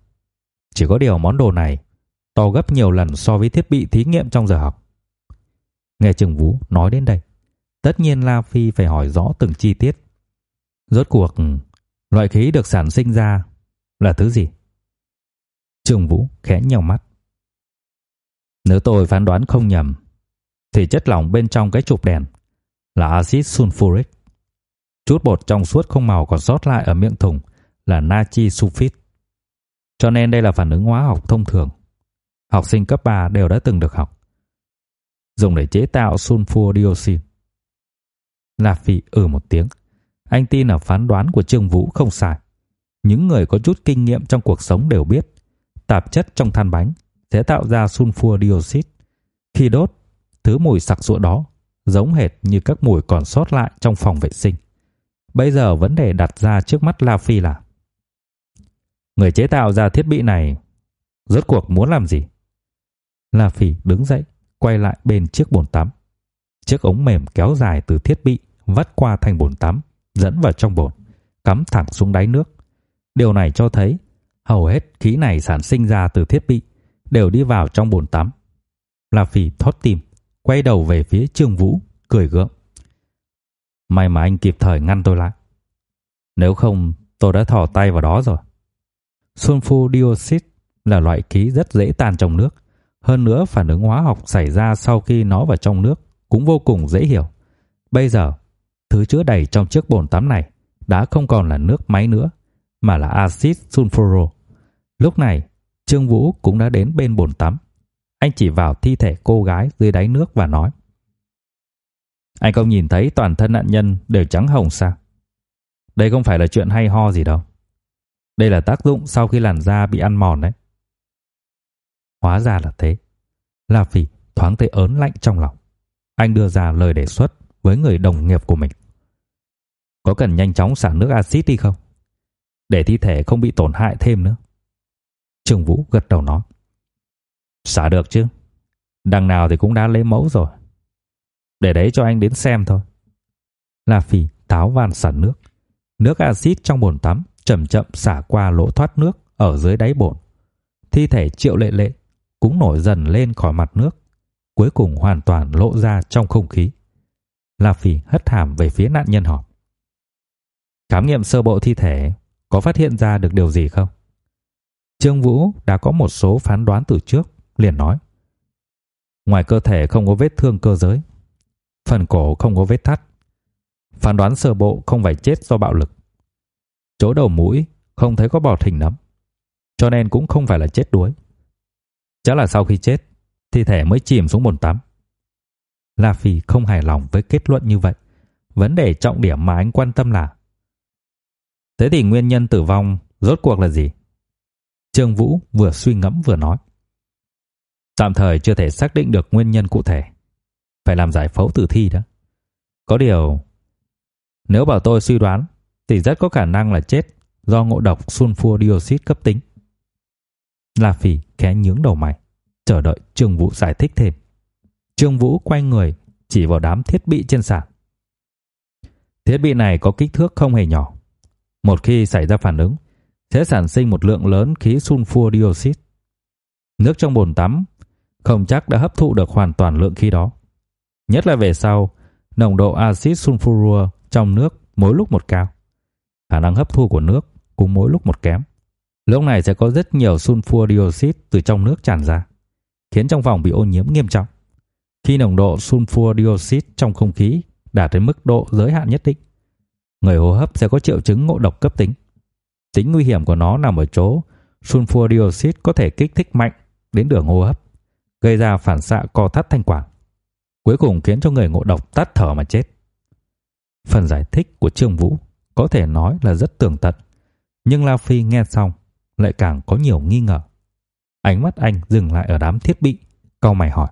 Chỉ có điều món đồ này to gấp nhiều lần so với thiết bị thí nghiệm trong giờ học. Nghe Trừng Vũ nói đến đây, tất nhiên La Phi phải hỏi rõ từng chi tiết. Rốt cuộc, loại khí được sản sinh ra là thứ gì? Trừng Vũ khẽ nhíu mắt. Nếu tôi phán đoán không nhầm, thì chất lỏng bên trong cái chụp đèn là axit sulfuric. Chút bột trong suốt không màu còn sót lại ở miệng thùng là natri sulfit. Cho nên đây là phản ứng hóa học thông thường. Học sinh cấp 3 đều đã từng được học. Dùng để chế tạo sulfur dioxide. Lạp Phỉ ừ một tiếng. Anh tin là phán đoán của Trương Vũ không sai. Những người có chút kinh nghiệm trong cuộc sống đều biết tạp chất trong than bánh sẽ tạo ra sulfur dioxide. Khi đốt, thứ mùi sặc sụa đó giống hệt như các mùi còn sót lại trong phòng vệ sinh. Bây giờ vấn đề đặt ra trước mắt La Phi là Người chế tạo ra thiết bị này rốt cuộc muốn làm gì? La Phi đứng dậy, quay lại bên chiếc bồn tắm. Chiếc ống mềm kéo dài từ thiết bị vắt qua thành bồn tắm, dẫn vào trong bồn, cắm thẳng xuống đáy nước. Điều này cho thấy hầu hết khí này sản sinh ra từ thiết bị đều đi vào trong bồn tắm. La Phi thót tim, quay đầu về phía Trương Vũ, cười gượng. May mà anh kịp thời ngăn tôi lại. Nếu không, tôi đã thò tay vào đó rồi. Sunfu dioxide là loại khí rất dễ tan trong nước. Hơn nữa, phản ứng hóa học xảy ra sau khi nó vào trong nước cũng vô cùng dễ hiểu. Bây giờ, thứ chứa đầy trong chiếc bồn tắm này đã không còn là nước máy nữa, mà là axit sulfuro. Lúc này, Trương Vũ cũng đã đến bên bồn tắm. Anh chỉ vào thi thể cô gái dưới đáy nước và nói: "Anh không nhìn thấy toàn thân nạn nhân đều trắng hồng sao? Đây không phải là chuyện hay ho gì đâu. Đây là tác dụng sau khi làn da bị ăn mòn đấy." Hóa ra là thế. La Phỉ thoáng thấy ớn lạnh trong lòng. Anh đưa ra lời đề xuất với người đồng nghiệp của mình. Có cần nhanh chóng xả nước axit đi không? Để thi thể không bị tổn hại thêm nữa. Trương Vũ gật đầu nói. Xả được chứ. Đằng nào thì cũng đã lấy mẫu rồi. Để đấy cho anh đến xem thôi. La Phỉ táo van xả nước. Nước axit trong bồn tắm chậm chậm xả qua lỗ thoát nước ở dưới đáy bồn. Thi thể Triệu Lệ Lệ cũng nổi dần lên khỏi mặt nước, cuối cùng hoàn toàn lộ ra trong không khí. La Phỉ hất hàm về phía nạn nhân hỏi. Khám nghiệm sơ bộ thi thể có phát hiện ra được điều gì không? Trương Vũ đã có một số phán đoán từ trước, liền nói. Ngoài cơ thể không có vết thương cơ giới, phần cổ không có vết thắt. Phán đoán sơ bộ không phải chết do bạo lực. Chỗ đầu mũi không thấy có bọt hình nấm, cho nên cũng không phải là chết đuối. Chắc là sau khi chết, thi thể mới chìm xuống bồn tắm. La Phi không hài lòng với kết luận như vậy. Vấn đề trọng điểm mà anh quan tâm là Thế thì nguyên nhân tử vong rốt cuộc là gì? Trương Vũ vừa suy ngẫm vừa nói. Tạm thời chưa thể xác định được nguyên nhân cụ thể. Phải làm giải phẫu tử thi đó. Có điều, nếu bảo tôi suy đoán, thì rất có khả năng là chết do ngộ độc sulfur dioxide cấp tính. La Phỉ khẽ nhướng đầu mày, chờ đợi Trương Vũ giải thích thêm. Trương Vũ quay người chỉ vào đám thiết bị trên sàn. Thiết bị này có kích thước không hề nhỏ. Một khi xảy ra phản ứng, sẽ sản sinh một lượng lớn khí sulfur dioxide. Nước trong bồn tắm không chắc đã hấp thụ được hoàn toàn lượng khí đó. Nhất là về sau, nồng độ axit sulfurua trong nước mỗi lúc một cao. Khả năng hấp thu của nước cũng mỗi lúc một kém. Lúc này sẽ có rất nhiều sulfur dioxide từ trong nước tràn ra, khiến trong phòng bị ô nhiễm nghiêm trọng. Khi nồng độ sulfur dioxide trong không khí đạt đến mức độ giới hạn nhất định, người hô hấp sẽ có triệu chứng ngộ độc cấp tính. Tính nguy hiểm của nó nằm ở chỗ sulfur dioxide có thể kích thích mạnh đến đường hô hấp, gây ra phản xạ co thắt thanh quản, cuối cùng khiến cho người ngộ độc tắt thở mà chết. Phần giải thích của Trương Vũ có thể nói là rất tường tận, nhưng La Phi nghe xong lại càng có nhiều nghi ngờ. Ánh mắt anh dừng lại ở đám thiết bị, cau mày hỏi: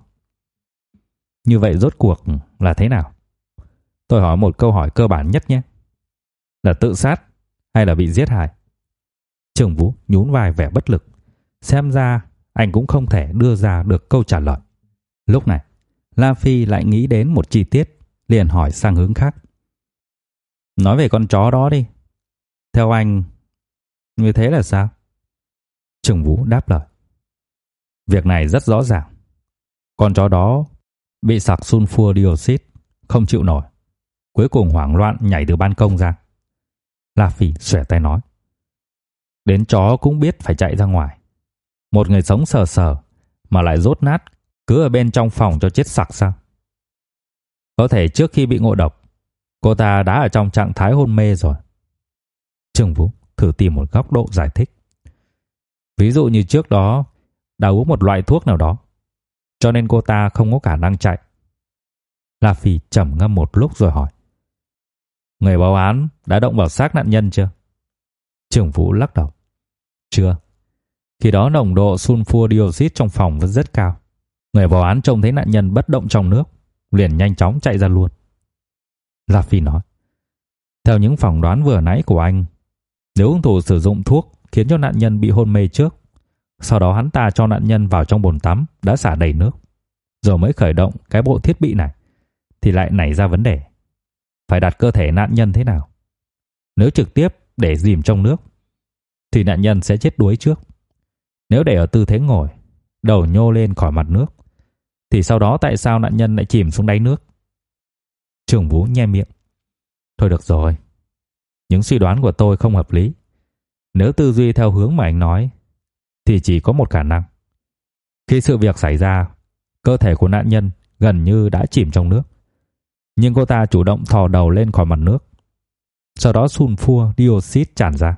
"Như vậy rốt cuộc là thế nào?" Tôi hỏi một câu hỏi cơ bản nhất nhé. Là tự sát hay là bị giết hại? Trường Vũ nhún vai vẻ bất lực. Xem ra anh cũng không thể đưa ra được câu trả lời. Lúc này, La Phi lại nghĩ đến một chi tiết, liền hỏi sang hướng khác. Nói về con chó đó đi. Theo anh, như thế là sao? Trường Vũ đáp lời. Việc này rất rõ ràng. Con chó đó bị sặc sunfua dioxide, không chịu nổi. Cuối cùng hoảng loạn nhảy từ ban công ra. La Phi xòe tay nói. Đến chó cũng biết phải chạy ra ngoài. Một người sống sờ sờ mà lại rốt nát cứ ở bên trong phòng cho chết sặc sao? Có thể trước khi bị ngộ độc, cô ta đã ở trong trạng thái hôn mê rồi. Trương Vũ thử tìm một góc độ giải thích. Ví dụ như trước đó đã uống một loại thuốc nào đó, cho nên cô ta không có khả năng chạy. La Phi trầm ngâm một lúc rồi hỏi. Người báo án đã động vào xác nạn nhân chưa? Trưởng Vũ lắc đầu. Chưa. Khi đó nồng độ sulfur dioxide trong phòng vẫn rất cao. Người vào án trông thấy nạn nhân bất động trong nước, liền nhanh chóng chạy ra luôn. La Phi nói. Theo những phỏng đoán vừa nãy của anh, nếu hung thủ sử dụng thuốc khiến cho nạn nhân bị hôn mê trước, sau đó hắn ta cho nạn nhân vào trong bồn tắm đã xả đầy nước, rồi mới khởi động cái bộ thiết bị này, thì lại nảy ra vấn đề. Phải đặt cơ thể nạn nhân thế nào? Nếu trực tiếp để dìm trong nước, thì nạn nhân sẽ chết đuối trước. Nếu để ở tư thế ngồi, đầu nhô lên khỏi mặt nước, thì sau đó tại sao nạn nhân lại chìm xuống đáy nước? Trường Vũ nhe miệng. Thôi được rồi. Những suy đoán của tôi không hợp lý. Nếu tư duy theo hướng mà anh nói, thì chỉ có một khả năng. Khi sự việc xảy ra, cơ thể của nạn nhân gần như đã chìm trong nước. Nhưng cô ta chủ động thò đầu lên khỏi mặt nước. Sau đó sunfua dioxide tràn ra.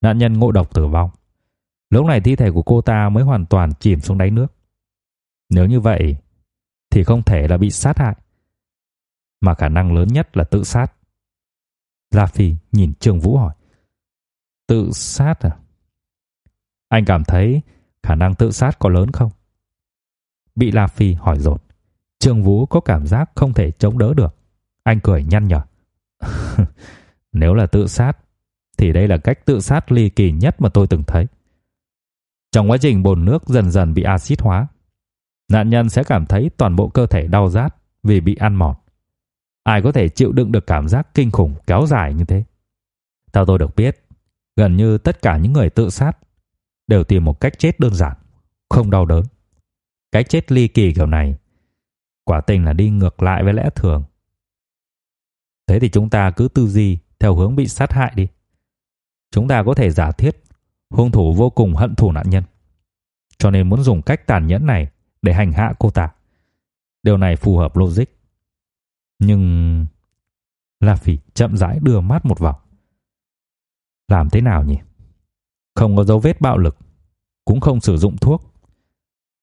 Nạn nhân ngộ độc tử vong. Lúc này thi thể của cô ta mới hoàn toàn chìm xuống đáy nước. Nếu như vậy thì không thể là bị sát hại, mà khả năng lớn nhất là tự sát. La Phi nhìn Trương Vũ hỏi: "Tự sát à?" Anh cảm thấy khả năng tự sát có lớn không? Bị La Phi hỏi dồn, Trương Vũ có cảm giác không thể chống đỡ được. Anh cười nhăn nhở. (laughs) Nếu là tự sát thì đây là cách tự sát ly kỳ nhất mà tôi từng thấy. Trong quá trình bồn nước dần dần bị axit hóa, nạn nhân sẽ cảm thấy toàn bộ cơ thể đau rát vì bị ăn mòn. Ai có thể chịu đựng được cảm giác kinh khủng kéo dài như thế? Theo tôi được biết, gần như tất cả những người tự sát đều tìm một cách chết đơn giản, không đau đớn. Cái chết ly kỳ kiểu này quả tình là đi ngược lại với lẽ thường. Thế thì chúng ta cứ tư duy theo hướng bị sát hại đi. Chúng ta có thể giả thiết hung thủ vô cùng hận thù nạn nhân, cho nên muốn dùng cách tàn nhẫn này để hành hạ cô ta. Điều này phù hợp logic. Nhưng La Phỉ chậm rãi đưa mắt một vòng. Làm thế nào nhỉ? Không có dấu vết bạo lực, cũng không sử dụng thuốc.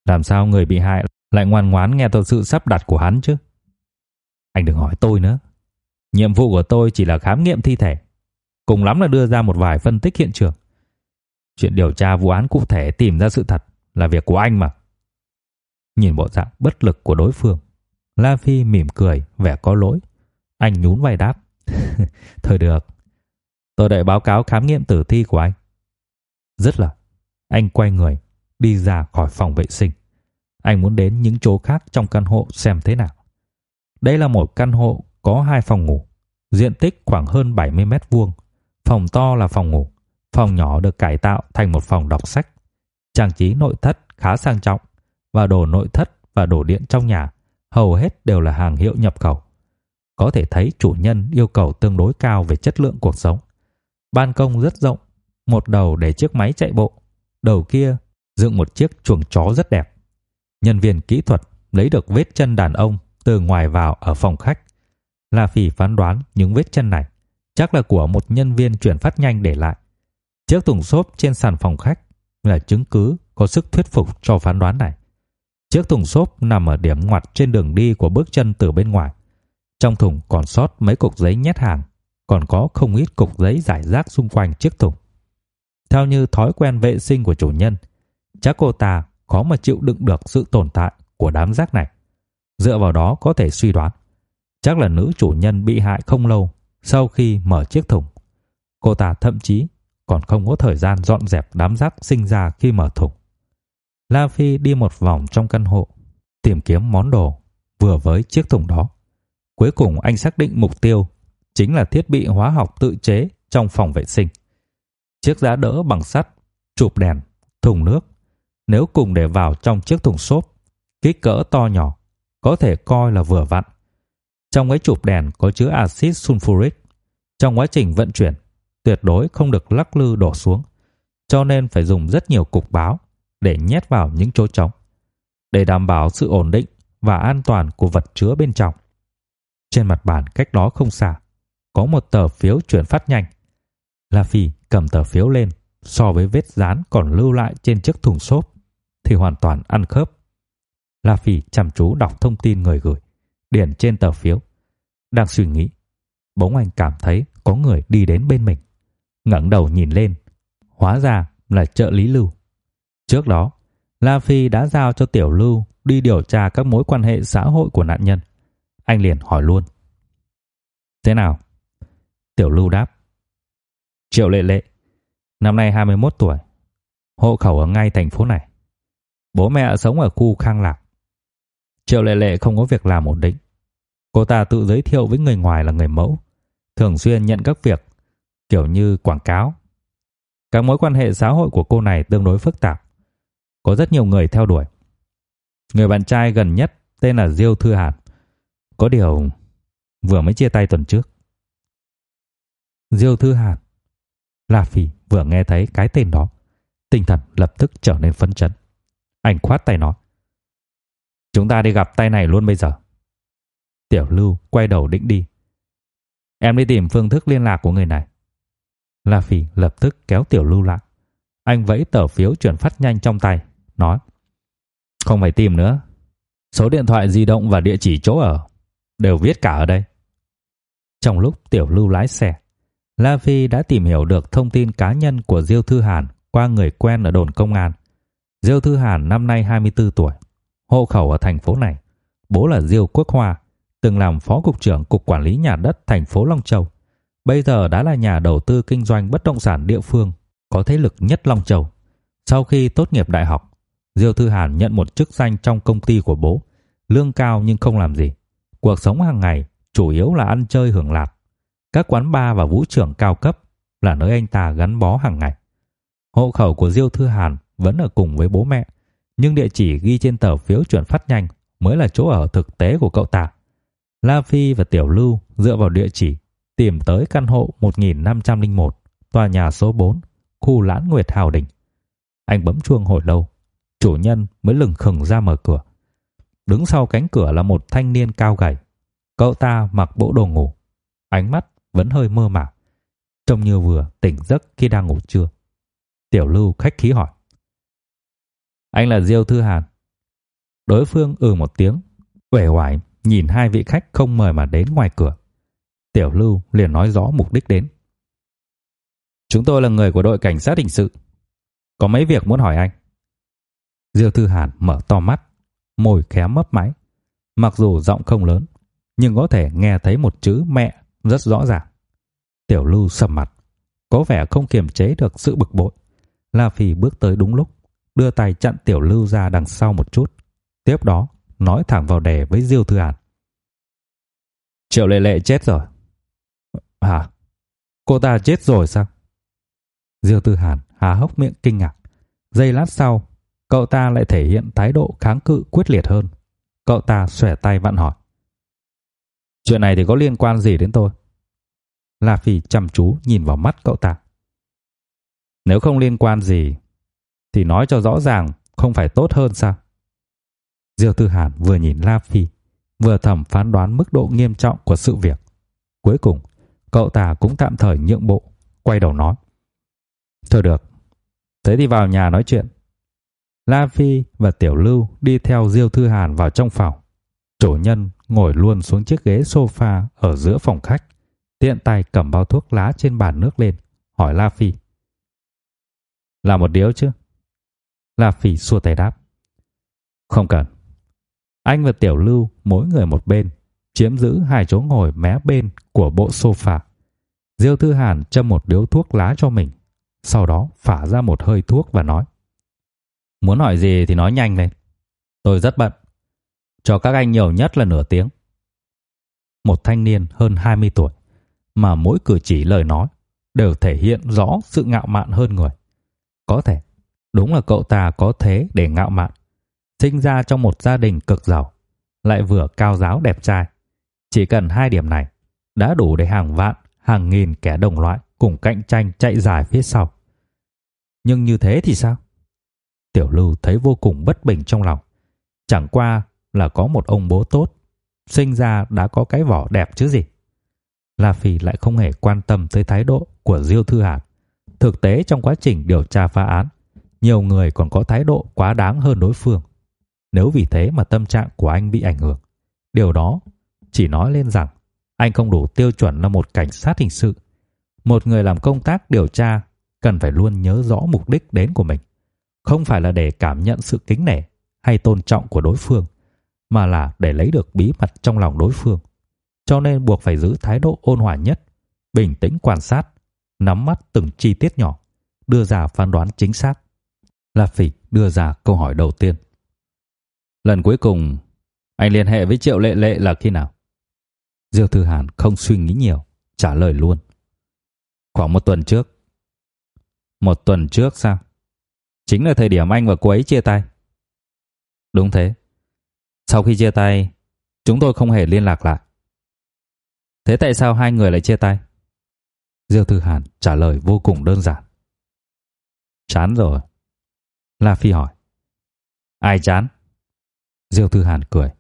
Làm sao người bị hại lại ngoan ngoãn nghe theo sự sắp đặt của hắn chứ? Anh đừng hỏi tôi nữa. Nhiệm vụ của tôi chỉ là khám nghiệm thi thể, cùng lắm là đưa ra một vài phân tích hiện trường. Chuyện điều tra vụ án cụ thể tìm ra sự thật là việc của anh mà. Nhìn bộ dạng bất lực của đối phương, La Phi mỉm cười, vẻ có lỗi. Anh nhún vai đáp. (laughs) Thôi được, tôi đợi báo cáo khám nghiệm tử thi của anh. Rất là, anh quay người, đi ra khỏi phòng vệ sinh. Anh muốn đến những chỗ khác trong căn hộ xem thế nào. Đây là một căn hộ có hai phòng ngủ, diện tích khoảng hơn 70 mét vuông. Phòng to là phòng ngủ, phòng nhỏ được cải tạo thành một phòng đọc sách. Trang trí nội thất khá sang trọng và đồ nội thất và đồ điện trong nhà hầu hết đều là hàng hiệu nhập khẩu. Có thể thấy chủ nhân yêu cầu tương đối cao về chất lượng cuộc sống. Ban công rất rộng, một đầu để chiếc máy chạy bộ, đầu kia dựng một chiếc chuồng chó rất đẹp. Nhân viên kỹ thuật lấy được vết chân đàn ông từ ngoài vào ở phòng khách. La Phi phán đoán những vết chân này chắc là của một nhân viên chuyển phát nhanh để lại. Chiếc thùng xốp trên sàn phòng khách là chứng cứ có sức thuyết phục cho phán đoán này. Chiếc thùng xốp nằm ở điểm ngoặt trên đường đi của bước chân từ bên ngoài. Trong thùng còn sót mấy cục giấy nhét hàng, còn có không ít cục giấy rải rác xung quanh chiếc thùng. Theo như thói quen vệ sinh của chủ nhân, chắc cô ta khó mà chịu đựng được sự tồn tại của đám rác này. Dựa vào đó có thể suy đoán, Chắc là nữ chủ nhân bị hại không lâu sau khi mở chiếc thùng. Cô ta thậm chí còn không có thời gian dọn dẹp đám rác sinh ra khi mở thùng. La Phi đi một vòng trong căn hộ, tìm kiếm món đồ vừa với chiếc thùng đó. Cuối cùng anh xác định mục tiêu chính là thiết bị hóa học tự chế trong phòng vệ sinh. Chiếc giá đỡ bằng sắt, chụp đèn, thùng nước, nếu cùng để vào trong chiếc thùng xốp, kích cỡ to nhỏ, có thể coi là vừa vặn. Trong cái chụp đèn có chứa axit sulfuric. Trong quá trình vận chuyển, tuyệt đối không được lắc lư đổ xuống, cho nên phải dùng rất nhiều cục báo để nhét vào những chỗ trống để đảm bảo sự ổn định và an toàn của vật chứa bên trong. Trên mặt bàn cách đó không xa, có một tờ phiếu chuyển phát nhanh. La Phi cầm tờ phiếu lên, so với vết dán còn lưu lại trên chiếc thùng xốp thì hoàn toàn ăn khớp. La Phi chăm chú đọc thông tin người gửi, điền trên tờ phiếu. Đang suy nghĩ, bỗng anh cảm thấy có người đi đến bên mình. ngẩng đầu nhìn lên, hóa ra là trợ lý Lưu. Trước đó, La Phi đã giao cho Tiểu Lưu đi điều tra các mối quan hệ xã hội của nạn nhân. Anh liền hỏi luôn. Thế nào? Tiểu Lưu đáp. Triệu Lệ Lệ, năm nay 21 tuổi, hộ khẩu ở ngay thành phố này. Bố mẹ sống ở khu Khang Lạc. Triệu Lệ Lệ không có việc làm ổn định. Cô ta tự giới thiệu với người ngoài là người mẫu, thường xuyên nhận các việc kiểu như quảng cáo. Các mối quan hệ xã hội của cô này tương đối phức tạp, có rất nhiều người theo đuổi. Người bạn trai gần nhất tên là Diêu Thư Hạt Có điều vừa mới chia tay tuần trước. Diêu Thư Hạt La Phỉ vừa nghe thấy cái tên đó, tinh thần lập tức trở nên phấn chấn. Anh khoát tay nói: "Chúng ta đi gặp tay này luôn bây giờ." Tiểu Lưu quay đầu định đi. "Em đi tìm phương thức liên lạc của người này." La Phỉ lập tức kéo Tiểu Lưu lại. Anh vẫy tờ phiếu chuyển phát nhanh trong tay, nói: "Không phải tìm nữa, số điện thoại di động và địa chỉ chỗ ở đều viết cả ở đây." Trong lúc Tiểu Lưu lái xe, La Phi đã tìm hiểu được thông tin cá nhân của Diêu Thư Hàn qua người quen ở đồn công an. Diêu Thư Hàn năm nay 24 tuổi, hộ khẩu ở thành phố này. Bố là Diêu Quốc Hoa, từng làm phó cục trưởng cục quản lý nhà đất thành phố Long Châu. Bây giờ đã là nhà đầu tư kinh doanh bất động sản địa phương có thế lực nhất Long Châu. Sau khi tốt nghiệp đại học, Diêu Thư Hàn nhận một chức danh trong công ty của bố, lương cao nhưng không làm gì. Cuộc sống hàng ngày chủ yếu là ăn chơi hưởng lạc. Các quán bar và vũ trường cao cấp là nơi anh ta gắn bó hàng ngày. Hộ khẩu của Diêu Thư Hàn vẫn ở cùng với bố mẹ, nhưng địa chỉ ghi trên tờ phiếu chuyển phát nhanh mới là chỗ ở thực tế của cậu ta. La Phi và Tiểu Lưu dựa vào địa chỉ tìm tới căn hộ 1501, tòa nhà số 4, khu Lãn Nguyệt Hào Đình. Anh bấm chuông hồi lâu, chủ nhân mới lừng khừng ra mở cửa. Đứng sau cánh cửa là một thanh niên cao gầy. Cậu ta mặc bộ đồ ngủ, ánh mắt vẫn hơi mơ màng, trông như vừa tỉnh giấc khi đang ngủ trưa. Tiểu Lưu khách khí hỏi: "Anh là Diêu Thư Hàn?" Đối phương ừ một tiếng, vẻ oải nhìn hai vị khách không mời mà đến ngoài cửa. Tiểu Lưu liền nói rõ mục đích đến. Chúng tôi là người của đội cảnh sát hình sự. Có mấy việc muốn hỏi anh. Diêu Thư Hàn mở to mắt, môi khẽ mấp máy. Mặc dù giọng không lớn, nhưng có thể nghe thấy một chữ mẹ rất rõ ràng. Tiểu Lưu sầm mặt, có vẻ không kiềm chế được sự bực bội. La Phi bước tới đúng lúc, đưa tay chặn Tiểu Lưu ra đằng sau một chút. Tiếp đó, nói thẳng vào đề với Diêu Thư Hàn. Triệu Lệ Lệ chết rồi. Hả? Cô ta chết rồi sao? Diêu Tư Hàn há hốc miệng kinh ngạc. Giây lát sau, cậu ta lại thể hiện thái độ kháng cự quyết liệt hơn. Cậu ta xòe tay vặn hỏi. Chuyện này thì có liên quan gì đến tôi? La Phi chăm chú nhìn vào mắt cậu ta. Nếu không liên quan gì, thì nói cho rõ ràng không phải tốt hơn sao? Diêu Tư Hàn vừa nhìn La Phi, vừa thẩm phán đoán mức độ nghiêm trọng của sự việc. Cuối cùng, cậu ta cũng tạm thời nhượng bộ, quay đầu nói. Thôi được, thế thì vào nhà nói chuyện. La Phi và Tiểu Lưu đi theo Diêu Thư Hàn vào trong phòng. Chủ nhân ngồi luôn xuống chiếc ghế sofa ở giữa phòng khách, tiện tay cầm bao thuốc lá trên bàn nước lên, hỏi La Phi. Là một điếu chứ? La Phi xua tay đáp. Không cần. Anh và Tiểu Lưu mỗi người một bên, chiếm giữ hai chỗ ngồi mé bên của bộ sofa. Diêu Thư Hàn châm một điếu thuốc lá cho mình, sau đó phả ra một hơi thuốc và nói: "Muốn hỏi gì thì nói nhanh lên. Tôi rất bận. Cho các anh nhiều nhất là nửa tiếng." Một thanh niên hơn 20 tuổi mà mỗi cử chỉ lời nói đều thể hiện rõ sự ngạo mạn hơn người. Có thể, đúng là cậu ta có thế để ngạo mạn. Sinh ra trong một gia đình cực giàu, lại vừa cao giáo đẹp trai. Chỉ cần hai điểm này đã đủ để hàng vạn, hàng nghìn kẻ đồng loại cùng cạnh tranh chạy dài phía sau. Nhưng như thế thì sao? Tiểu Lưu thấy vô cùng bất bình trong lòng. Chẳng qua là có một ông bố tốt, sinh ra đã có cái vỏ đẹp chứ gì. La Phi lại không hề quan tâm tới thái độ của Diêu Thư Hàn. Thực tế trong quá trình điều tra phá án, nhiều người còn có thái độ quá đáng hơn đối phương. Nếu vì thế mà tâm trạng của anh bị ảnh hưởng, điều đó chỉ nói lên rằng anh không đủ tiêu chuẩn là một cảnh sát hình sự. Một người làm công tác điều tra cần phải luôn nhớ rõ mục đích đến của mình, không phải là để cảm nhận sự kính nể hay tôn trọng của đối phương, mà là để lấy được bí mật trong lòng đối phương. Cho nên buộc phải giữ thái độ ôn hòa nhất, bình tĩnh quan sát, nắm mắt từng chi tiết nhỏ, đưa ra phán đoán chính xác. La Phỉ đưa ra câu hỏi đầu tiên. Lần cuối cùng anh liên hệ với Triệu Lệ Lệ là khi nào? Diêu Thư Hàn không suy nghĩ nhiều, trả lời luôn. Khoảng một tuần trước. Một tuần trước sao? Chính là thời điểm anh và cô ấy chia tay. Đúng thế. Sau khi chia tay, chúng tôi không hề liên lạc lại. Thế tại sao hai người lại chia tay? Diêu Thư Hàn trả lời vô cùng đơn giản. Chán rồi. La Phi hỏi. Ai chán? Diêu Thư Hàn cười,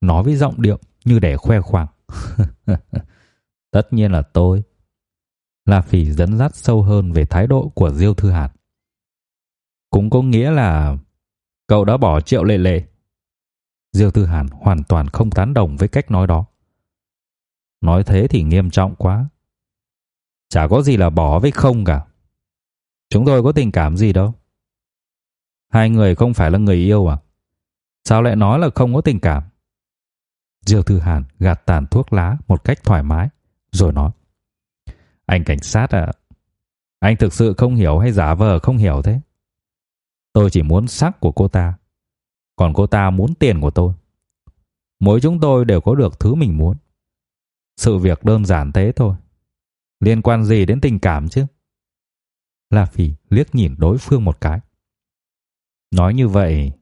nói với giọng điệu như để khoe khoang. (laughs) Tất nhiên là tôi. La phi dẫn dắt sâu hơn về thái độ của Diêu Thư Hàn. Cũng có nghĩa là cậu đã bỏ Triệu Lệ Lệ. Diêu Thư Hàn hoàn toàn không tán đồng với cách nói đó. Nói thế thì nghiêm trọng quá. Chả có gì là bỏ với không cả. Chúng tôi có tình cảm gì đâu. Hai người không phải là người yêu à? Sao lại nói là không có tình cảm? Diêu Thư Hàn gạt tàn thuốc lá một cách thoải mái, rồi nói. Anh cảnh sát à, anh thực sự không hiểu hay giả vờ không hiểu thế? Tôi chỉ muốn sắc của cô ta, còn cô ta muốn tiền của tôi. Mỗi chúng tôi đều có được thứ mình muốn. Sự việc đơn giản thế thôi. Liên quan gì đến tình cảm chứ? La Phi liếc nhìn đối phương một cái. Nói như vậy,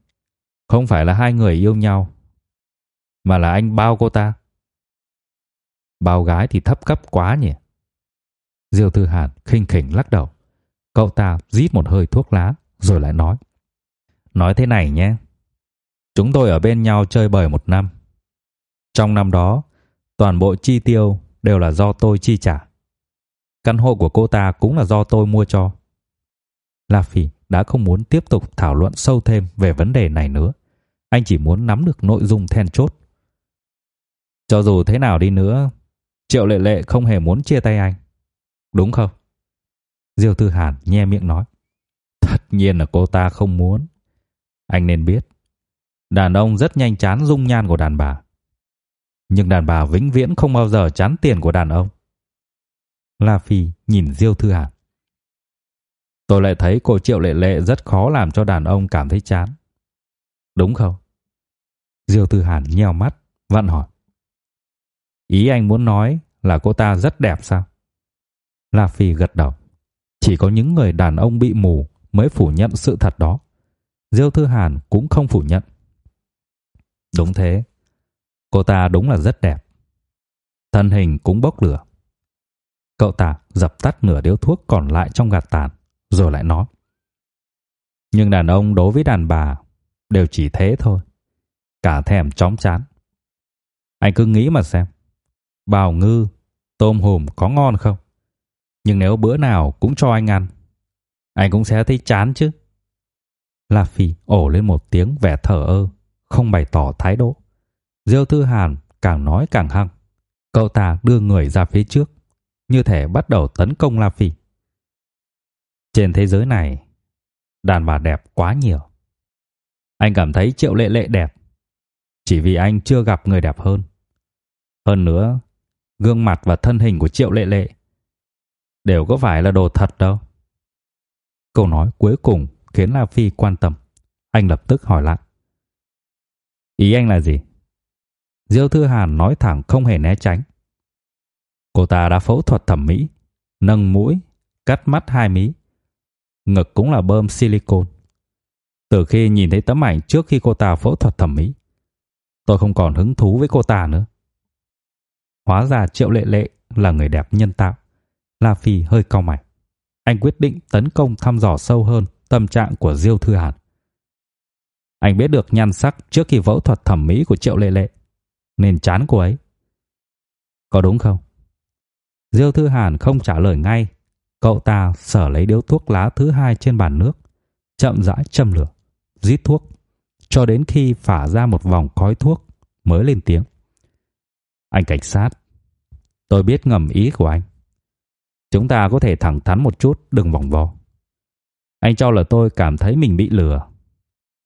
không phải là hai người yêu nhau, mà là anh bao cô ta. Bao gái thì thấp cấp quá nhỉ. Diêu Thư Hàn khinh khỉnh lắc đầu. Cậu ta rít một hơi thuốc lá rồi lại nói. Nói thế này nhé. Chúng tôi ở bên nhau chơi bời một năm. Trong năm đó, toàn bộ chi tiêu đều là do tôi chi trả. Căn hộ của cô ta cũng là do tôi mua cho. La Phi đã không muốn tiếp tục thảo luận sâu thêm về vấn đề này nữa. Anh chỉ muốn nắm được nội dung then chốt. Cho dù thế nào đi nữa, Triệu Lệ Lệ không hề muốn chia tay anh. Đúng không? Diêu Tư Hàn nhe miệng nói. Nhiên là cô ta không muốn. Anh nên biết, đàn ông rất nhanh chán dung nhan của đàn bà. Nhưng đàn bà vĩnh viễn không bao giờ chán tiền của đàn ông. La Phi nhìn Diêu Thư Hàn. Tôi lại thấy cô Triệu Lệ Lệ rất khó làm cho đàn ông cảm thấy chán. Đúng không? Diêu thư Hàn nheo mắt, vặn hỏi. Ý anh muốn nói là cô ta rất đẹp sao? La Phi gật đầu. Chỉ có những người đàn ông bị mù mới phủ nhận sự thật đó. Diêu Thư Hàn cũng không phủ nhận. Đúng thế. Cô ta đúng là rất đẹp. Thân hình cũng bốc lửa. Cậu ta dập tắt nửa điếu thuốc còn lại trong gạt tàn, rồi lại nói. Nhưng đàn ông đối với đàn bà đều chỉ thế thôi. Cả thèm chóng chán. Anh cứ nghĩ mà xem. Bào ngư, tôm hùm có ngon không? Nhưng nếu bữa nào cũng cho anh ăn, anh cũng sẽ thấy chán chứ. La Phi ổ lên một tiếng vẻ thở ơ, không bày tỏ thái độ. Diêu Thư Hàn càng nói càng hăng. Cậu ta đưa người ra phía trước, như thể bắt đầu tấn công La Phi. Trên thế giới này, đàn bà đẹp quá nhiều. Anh cảm thấy Triệu Lệ Lệ đẹp, chỉ vì anh chưa gặp người đẹp hơn. Hơn nữa, gương mặt và thân hình của Triệu Lệ Lệ đều có phải là đồ thật đâu. Câu nói cuối cùng khiến La Phi quan tâm. Anh lập tức hỏi lại. Ý anh là gì? Diêu Thư Hàn nói thẳng không hề né tránh. Cô ta đã phẫu thuật thẩm mỹ, nâng mũi, cắt mắt hai mí. Ngực cũng là bơm silicone. Từ khi nhìn thấy tấm ảnh trước khi cô ta phẫu thuật thẩm mỹ, tôi không còn hứng thú với cô ta nữa. Hóa ra Triệu Lệ Lệ là người đẹp nhân tạo. La Phi hơi cau mày. Anh quyết định tấn công thăm dò sâu hơn tâm trạng của Diêu Thư Hàn. Anh biết được nhan sắc trước khi phẫu thuật thẩm mỹ của Triệu Lệ Lệ, nên chán cô ấy. Có đúng không? Diêu Thư Hàn không trả lời ngay. Cậu ta sở lấy điếu thuốc lá thứ hai trên bàn nước, chậm rãi châm lửa, rít thuốc, cho đến khi phả ra một vòng khói thuốc mới lên tiếng. Anh cảnh sát, tôi biết ngầm ý của anh. Chúng ta có thể thẳng thắn một chút, đừng vòng vo. Anh cho là tôi cảm thấy mình bị lừa,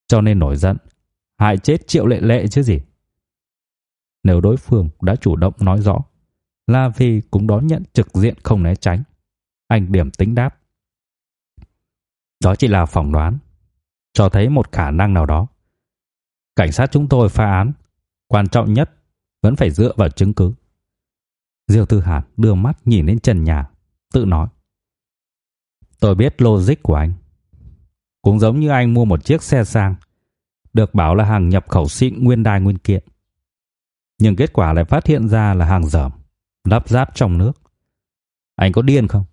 cho nên nổi giận, hại chết Triệu Lệ Lệ chứ gì. Nếu đối phương đã chủ động nói rõ, La Phi cũng đón nhận trực diện không né tránh. Anh điểm tính đáp. Đó chỉ là phỏng đoán, cho thấy một khả năng nào đó. Cảnh sát chúng tôi phá án, quan trọng nhất vẫn phải dựa vào chứng cứ. Diêu Tư Hàn đưa mắt nhìn lên trần nhà, tự nói. Tôi biết logic của anh. Cũng giống như anh mua một chiếc xe sang, được bảo là hàng nhập khẩu xịn nguyên đai nguyên kiện. Nhưng kết quả lại phát hiện ra là hàng dởm, lắp ráp trong nước. Anh có điên không?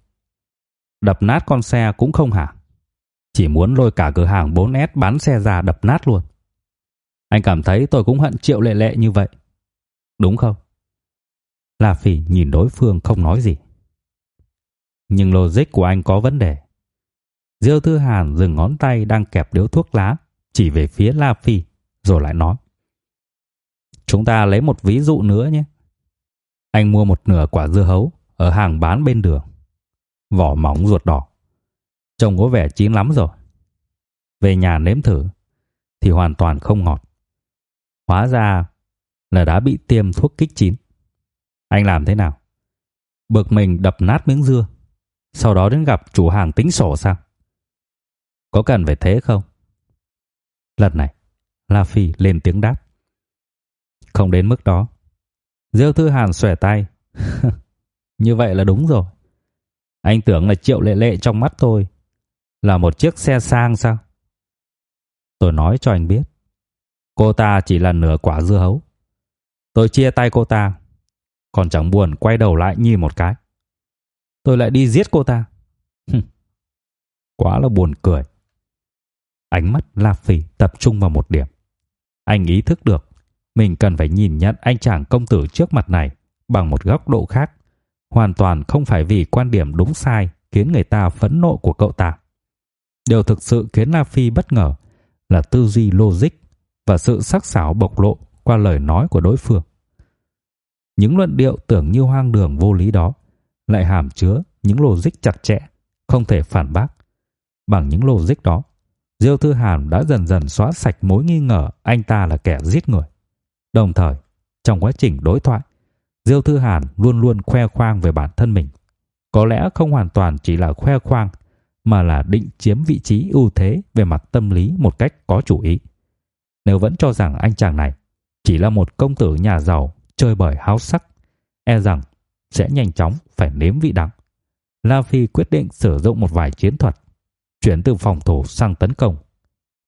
Đập nát con xe cũng không hả? Chỉ muốn lôi cả cửa hàng 4S bán xe già đập nát luôn. Anh cảm thấy tôi cũng hận triệu lệ lệ như vậy. Đúng không? La Phỉ nhìn đối phương không nói gì. Nhưng logic của anh có vấn đề. Diêu Tư Hàn dừng ngón tay đang kẹp điếu thuốc lá chỉ về phía La Phi rồi lại nói. Chúng ta lấy một ví dụ nữa nhé. Anh mua một nửa quả dưa hấu ở hàng bán bên đường. Vỏ mỏng ruột đỏ. Trông có vẻ chín lắm rồi. Về nhà nếm thử thì hoàn toàn không ngọt. Hóa ra là đã bị tiêm thuốc kích chín. Anh làm thế nào? Bực mình đập nát miếng dưa, sau đó đến gặp chủ hàng tính sổ sao? Có cần phải thế không? Lần này, La Phi lên tiếng đáp. Không đến mức đó. Diêu Thư Hàn xòe tay. (laughs) Như vậy là đúng rồi. Anh tưởng là triệu lệ lệ trong mắt tôi là một chiếc xe sang sao? Tôi nói cho anh biết. Cô ta chỉ là nửa quả dưa hấu. Tôi chia tay cô ta, còn chẳng buồn quay đầu lại nhìn một cái. Tôi lại đi giết cô ta. Quá là buồn cười. Ánh mắt La Phỉ tập trung vào một điểm. Anh ý thức được mình cần phải nhìn nhận anh chàng công tử trước mặt này bằng một góc độ khác, hoàn toàn không phải vì quan điểm đúng sai khiến người ta phẫn nộ của cậu ta. Điều thực sự khiến La Phi bất ngờ là tư duy logic và sự sắc sảo bộc lộ qua lời nói của đối phương. Những luận điệu tưởng như hoang đường vô lý đó lại hàm chứa những logic chặt chẽ, không thể phản bác. Bằng những logic đó, Diêu Thư hàm đã dần dần xóa sạch mối nghi ngờ anh ta là kẻ giết người. Đồng thời, trong quá trình đối thoại, Diêu Thư Hàn luôn luôn khoe khoang về bản thân mình. Có lẽ không hoàn toàn chỉ là khoe khoang, mà là định chiếm vị trí ưu thế về mặt tâm lý một cách có chủ ý. Nếu vẫn cho rằng anh chàng này chỉ là một công tử nhà giàu chơi bời háo sắc, e rằng sẽ nhanh chóng phải nếm vị đắng. La Phi quyết định sử dụng một vài chiến thuật, chuyển từ phòng thủ sang tấn công.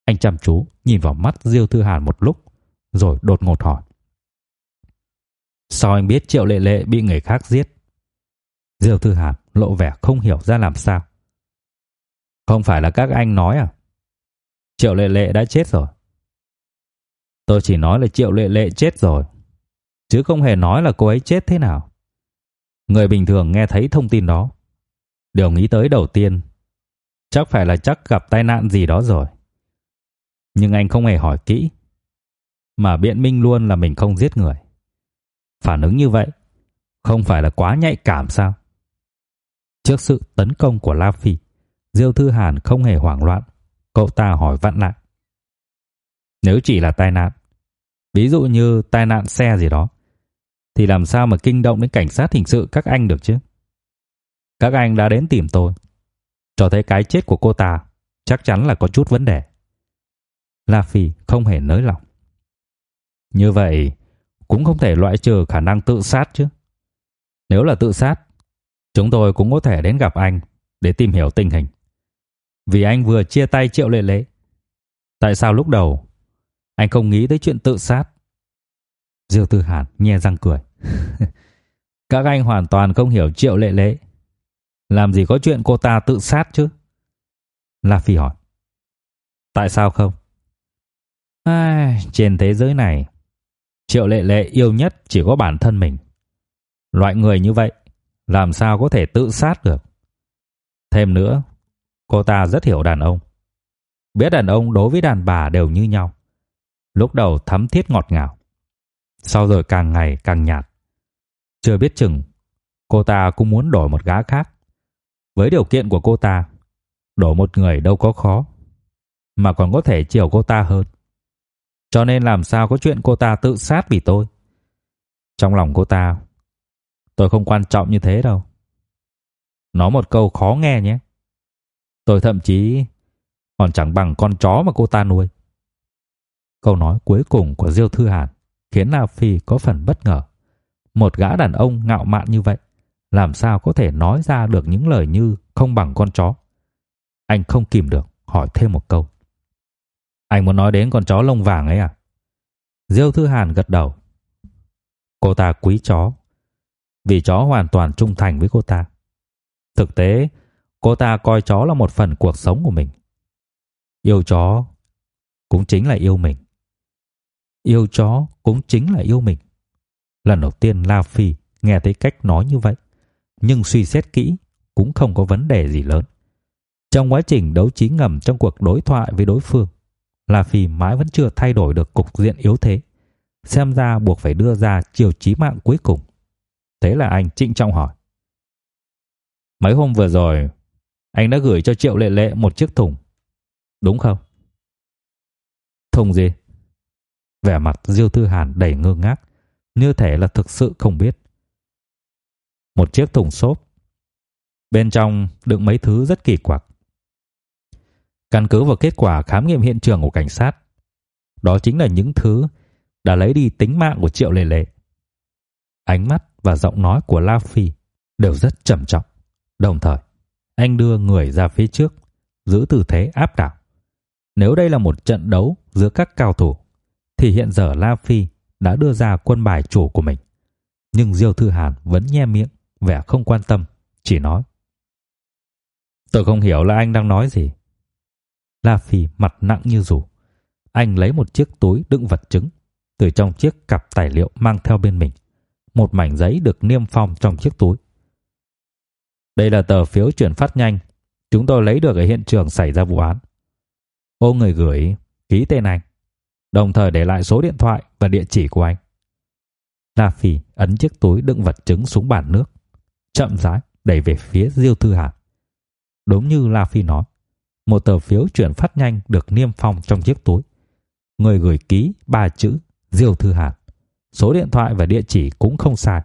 Anh chăm chú nhìn vào mắt Diêu Thư Hàn một lúc, rồi đột ngột hỏi. Sao anh biết Triệu Lệ Lệ bị người khác giết? Diêu Thư Hàn lộ vẻ không hiểu ra làm sao. Không phải là các anh nói à? Triệu Lệ Lệ đã chết rồi. Tôi chỉ nói là Triệu Lệ Lệ chết rồi, chứ không hề nói là cô ấy chết thế nào. Người bình thường nghe thấy thông tin đó, điều nghĩ tới đầu tiên chắc phải là chắc gặp tai nạn gì đó rồi. Nhưng anh không hề hỏi kỹ, mà biện minh luôn là mình không giết người. Phản ứng như vậy không phải là quá nhạy cảm sao? Trước sự tấn công của La Phi, Diêu Thư Hàn không hề hoảng loạn, cậu ta hỏi vặn lại. Nếu chỉ là tai nạn, ví dụ như tai nạn xe gì đó, thì làm sao mà kinh động đến cảnh sát hình sự các anh được chứ? Các anh đã đến tìm tôi, cho thấy cái chết của cô ta chắc chắn là có chút vấn đề. La Phi không hề nới lỏng. Như vậy, cũng không thể loại trừ khả năng tự sát chứ. Nếu là tự sát, chúng tôi cũng có thể đến gặp anh để tìm hiểu tình hình. Vì anh vừa chia tay Triệu Lệ Lệ. Tại sao lúc đầu anh không nghĩ tới chuyện tự sát? Diêu Tư Hàn nhe răng cười. (laughs) Các anh hoàn toàn không hiểu Triệu Lệ Lệ. Làm gì có chuyện cô ta tự sát chứ? La Phi hỏi. Tại sao không? Ai, trên thế giới này, Triệu Lệ Lệ yêu nhất chỉ có bản thân mình. Loại người như vậy, làm sao có thể tự sát được? Thêm nữa, cô ta rất hiểu đàn ông. Biết đàn ông đối với đàn bà đều như nhau. Lúc đầu thắm thiết ngọt ngào, sau rồi càng ngày càng nhạt. Chưa biết chừng, cô ta cũng muốn đổi một gã khác. Với điều kiện của cô ta, đổi một người đâu có khó, mà còn có thể chiều cô ta hơn. Cho nên làm sao có chuyện cô ta tự sát vì tôi. Trong lòng cô ta, tôi không quan trọng như thế đâu. Nói một câu khó nghe nhé. Tôi thậm chí còn chẳng bằng con chó mà cô ta nuôi. Câu nói cuối cùng của Diêu Thư Hàn khiến La Phi có phần bất ngờ. Một gã đàn ông ngạo mạn như vậy, làm sao có thể nói ra được những lời như không bằng con chó. Anh không kìm được, hỏi thêm một câu. Anh muốn nói đến con chó lông vàng ấy à? Diêu Thư Hàn gật đầu. Cô ta quý chó, vì chó hoàn toàn trung thành với cô ta. Thực tế, cô ta coi chó là một phần cuộc sống của mình. Yêu chó cũng chính là yêu mình. Yêu chó cũng chính là yêu mình. Lần đầu tiên La Phi nghe thấy cách nói như vậy, nhưng suy xét kỹ cũng không có vấn đề gì lớn. Trong quá trình đấu trí ngầm trong cuộc đối thoại với đối phương, La Phi mãi vẫn chưa thay đổi được cục diện yếu thế. Xem ra buộc phải đưa ra chiều chí mạng cuối cùng. Thế là anh trịnh trọng hỏi. Mấy hôm vừa rồi, anh đã gửi cho Triệu Lệ Lệ một chiếc thùng. Đúng không? Thùng gì? Vẻ mặt Diêu Thư Hàn đầy ngơ ngác, như thể là thực sự không biết. Một chiếc thùng xốp. Bên trong đựng mấy thứ rất kỳ quặc. Căn cứ vào kết quả khám nghiệm hiện trường của cảnh sát, đó chính là những thứ đã lấy đi tính mạng của Triệu Lệ Lệ. Ánh mắt và giọng nói của La Phi đều rất trầm trọng. Đồng thời, anh đưa người ra phía trước, giữ tư thế áp đảo. Nếu đây là một trận đấu giữa các cao thủ, thì hiện giờ La Phi đã đưa ra quân bài chủ của mình. Nhưng Diêu Thư Hàn vẫn nhe miệng, vẻ không quan tâm, chỉ nói. Tôi không hiểu là anh đang nói gì. La Phi mặt nặng như rủ. Anh lấy một chiếc túi đựng vật chứng từ trong chiếc cặp tài liệu mang theo bên mình. Một mảnh giấy được niêm phong trong chiếc túi. Đây là tờ phiếu chuyển phát nhanh chúng tôi lấy được ở hiện trường xảy ra vụ án. Ô người gửi ký tên anh, đồng thời để lại số điện thoại và địa chỉ của anh. La Phi ấn chiếc túi đựng vật chứng xuống bàn nước, chậm rãi đẩy về phía Diêu Thư Hàn. Đúng như La Phi nói, một tờ phiếu chuyển phát nhanh được niêm phong trong chiếc túi. Người gửi ký ba chữ Diêu Thư Hàn. Số điện thoại và địa chỉ cũng không sai.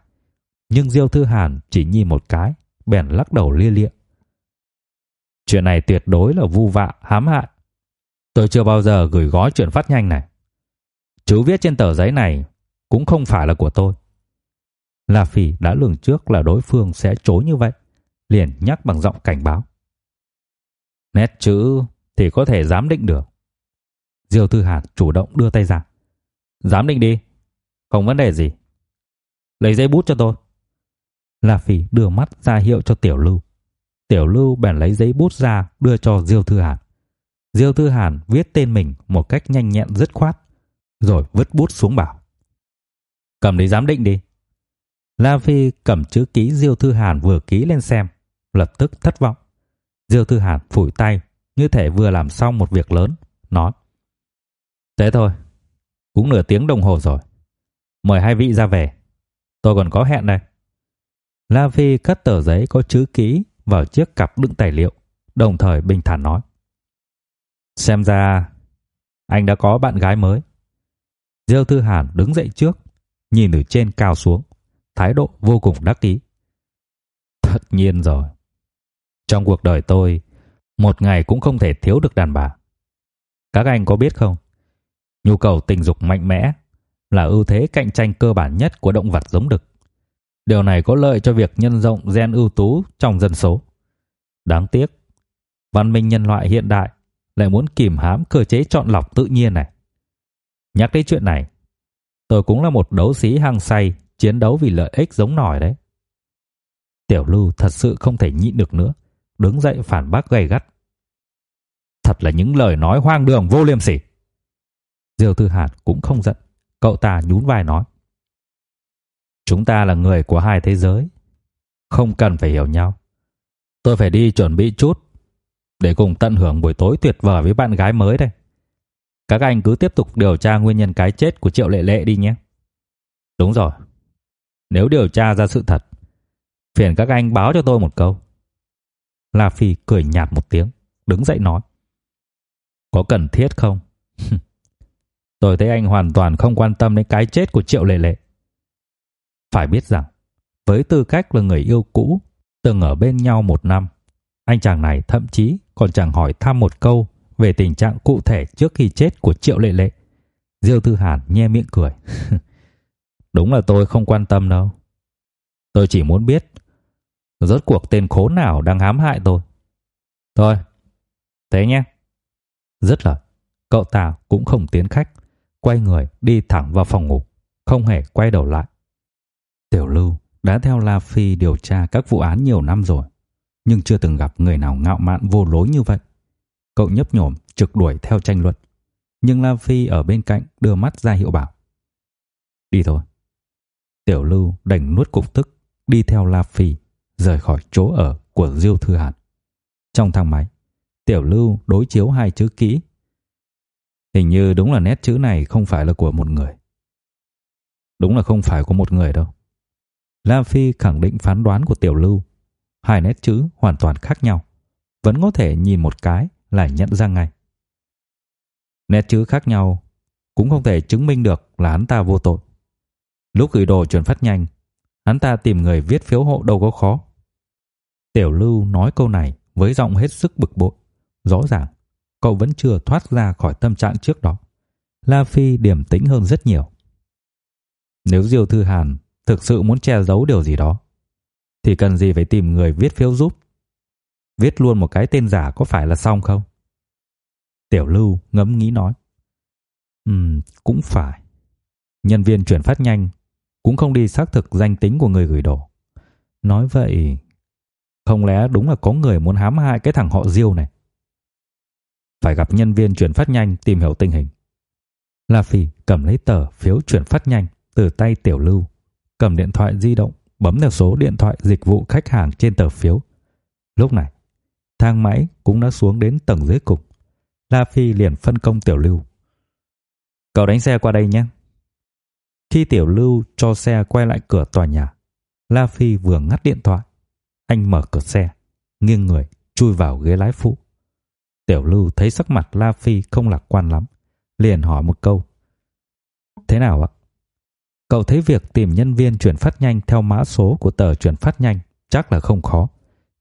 Nhưng Diêu Thư Hàn chỉ nhìn một cái, bèn lắc đầu lia lịa. Chuyện này tuyệt đối là vu vạ, hãm hại. Tôi chưa bao giờ gửi gói chuyển phát nhanh này. Chữ viết trên tờ giấy này cũng không phải là của tôi. La Phi đã lường trước là đối phương sẽ chối như vậy, liền nhắc bằng giọng cảnh báo. Nét chữ thì có thể giám định được. Diêu Tư Hàn chủ động đưa tay ra. Giám định đi, không vấn đề gì. Lấy giấy bút cho tôi. La Phi đưa mắt ra hiệu cho Tiểu Lưu. Tiểu Lưu bèn lấy giấy bút ra đưa cho Diêu Tư Hàn. Diêu Tư Hàn viết tên mình một cách nhanh nhẹn dứt khoát, rồi vứt bút xuống bảo. Cầm đi giám định đi. La Phi cầm chữ ký Diêu Thư Hàn vừa ký lên xem, lập tức thất vọng. Diêu Thư Hàn phủi tay, như thể vừa làm xong một việc lớn, nói: "Thế thôi, cũng nửa tiếng đồng hồ rồi. Mời hai vị ra về, tôi còn có hẹn đây." La Phi cất tờ giấy có chữ ký vào chiếc cặp đựng tài liệu, đồng thời bình thản nói: "Xem ra anh đã có bạn gái mới." Diêu Tư Hàn đứng dậy trước, nhìn từ trên cao xuống, thái độ vô cùng đắc ý. Tất nhiên rồi. Trong cuộc đời tôi, một ngày cũng không thể thiếu được đàn bà. Các anh có biết không? Nhu cầu tình dục mạnh mẽ là ưu thế cạnh tranh cơ bản nhất của động vật giống đực. Điều này có lợi cho việc nhân rộng gen ưu tú trong dân số. Đáng tiếc, văn minh nhân loại hiện đại lại muốn kìm hãm cơ chế chọn lọc tự nhiên này. Nhắc đến chuyện này, tôi cũng là một đấu sĩ hăng say chiến đấu vì lợi ích giống nòi đấy. Tiểu Lưu thật sự không thể nhịn được nữa, đứng dậy phản bác gay gắt. Thật là những lời nói hoang đường vô liêm sỉ. Diêu Tư Hàn cũng không giận, cậu ta nhún vai nói: Chúng ta là người của hai thế giới, không cần phải hiểu nhau. Tôi phải đi chuẩn bị chút để cùng tận hưởng buổi tối tuyệt vời với bạn gái mới đây. Các anh cứ tiếp tục điều tra nguyên nhân cái chết của Triệu Lệ Lệ đi nhé. Đúng rồi. Nếu điều tra ra sự thật, phiền các anh báo cho tôi một câu. La Phi cười nhạt một tiếng, đứng dậy nói. Có cần thiết không? (laughs) tôi thấy anh hoàn toàn không quan tâm đến cái chết của Triệu Lệ Lệ. Phải biết rằng, với tư cách là người yêu cũ, từng ở bên nhau một năm, anh chàng này thậm chí còn chẳng hỏi thăm một câu về tình trạng cụ thể trước khi chết của Triệu Lệ Lệ. Diêu Tư Hàn nhe miệng cười. (laughs) Đúng là tôi không quan tâm đâu. Tôi chỉ muốn biết rốt cuộc tên khốn nào đang hãm hại tôi. Thôi, thế nhé. Rất là cậu ta cũng không tiến khách, quay người đi thẳng vào phòng ngủ, không hề quay đầu lại. Tiểu Lưu đã theo La Phi điều tra các vụ án nhiều năm rồi, nhưng chưa từng gặp người nào ngạo mạn vô lối như vậy. Cậu nhấp nhổm trực đuổi theo tranh luận, nhưng La Phi ở bên cạnh đưa mắt ra hiệu bảo. Đi thôi. Tiểu Lưu đành nuốt cục tức, đi theo La Phi, rời khỏi chỗ ở của Diêu Thư Hàn. Trong thang máy, Tiểu Lưu đối chiếu hai chữ kỹ. Hình như đúng là nét chữ này không phải là của một người. Đúng là không phải của một người đâu. La Phi khẳng định phán đoán của Tiểu Lưu. Hai nét chữ hoàn toàn khác nhau, vẫn có thể nhìn một cái là nhận ra ngay. Nét chữ khác nhau cũng không thể chứng minh được là hắn ta vô tội. Lúc gửi đồ chuyển phát nhanh, hắn ta tìm người viết phiếu hộ đâu có khó. Tiểu Lưu nói câu này với giọng hết sức bực bội. Rõ ràng, cậu vẫn chưa thoát ra khỏi tâm trạng trước đó. La Phi điềm tĩnh hơn rất nhiều. Nếu Diêu Thư Hàn thực sự muốn che giấu điều gì đó, thì cần gì phải tìm người viết phiếu giúp. Viết luôn một cái tên giả có phải là xong không? Tiểu Lưu ngẫm nghĩ nói. Ừm, cũng phải. Nhân viên chuyển phát nhanh cũng không đi xác thực danh tính của người gửi đồ. Nói vậy, không lẽ đúng là có người muốn hãm hại cái thằng họ Diêu này? Phải gặp nhân viên chuyển phát nhanh tìm hiểu tình hình. La Phi cầm lấy tờ phiếu chuyển phát nhanh từ tay Tiểu Lưu, cầm điện thoại di động, bấm theo số điện thoại dịch vụ khách hàng trên tờ phiếu. Lúc này, thang máy cũng đã xuống đến tầng dưới cùng. La Phi liền phân công Tiểu Lưu. Cậu đánh xe qua đây nhé. Khi Tiểu Lưu cho xe quay lại cửa tòa nhà, La Phi vừa ngắt điện thoại. Anh mở cửa xe, nghiêng người, chui vào ghế lái phụ. Tiểu Lưu thấy sắc mặt La Phi không lạc quan lắm, liền hỏi một câu. Thế nào ạ? Cậu thấy việc tìm nhân viên chuyển phát nhanh theo mã số của tờ chuyển phát nhanh chắc là không khó.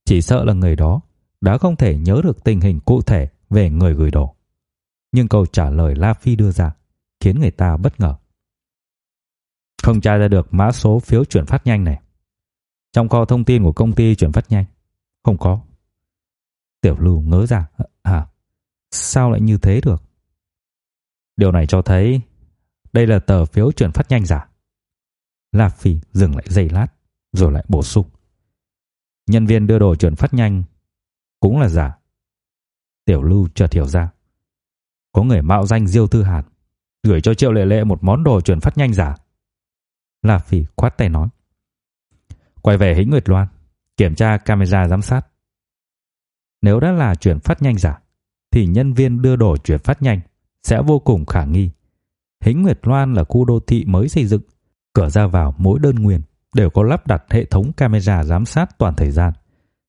Chỉ sợ là người đó đã không thể nhớ được tình hình cụ thể về người gửi đồ. Nhưng câu trả lời La Phi đưa ra khiến người ta bất ngờ. Không tra ra được mã số phiếu chuyển phát nhanh này. Trong kho thông tin của công ty chuyển phát nhanh không có. Tiểu Lưu ngớ ra, "À, sao lại như thế được?" Điều này cho thấy đây là tờ phiếu chuyển phát nhanh giả. La Phi dừng lại giây lát, rồi lại bổ sung. Nhân viên đưa đồ chuyển phát nhanh cũng là giả. Tiểu Lưu chợt hiểu ra. Có người mạo danh Diêu Thư Hàn, gửi cho Triệu Lệ Lệ một món đồ chuyển phát nhanh giả. La phỉ khoát tay nói. Quay về Hĩnh Nguyệt Loan, kiểm tra camera giám sát. Nếu đã là chuyển phát nhanh giả, thì nhân viên đưa đồ chuyển phát nhanh sẽ vô cùng khả nghi. Hĩnh Nguyệt Loan là khu đô thị mới xây dựng, cửa ra vào mỗi đơn nguyên đều có lắp đặt hệ thống camera giám sát toàn thời gian.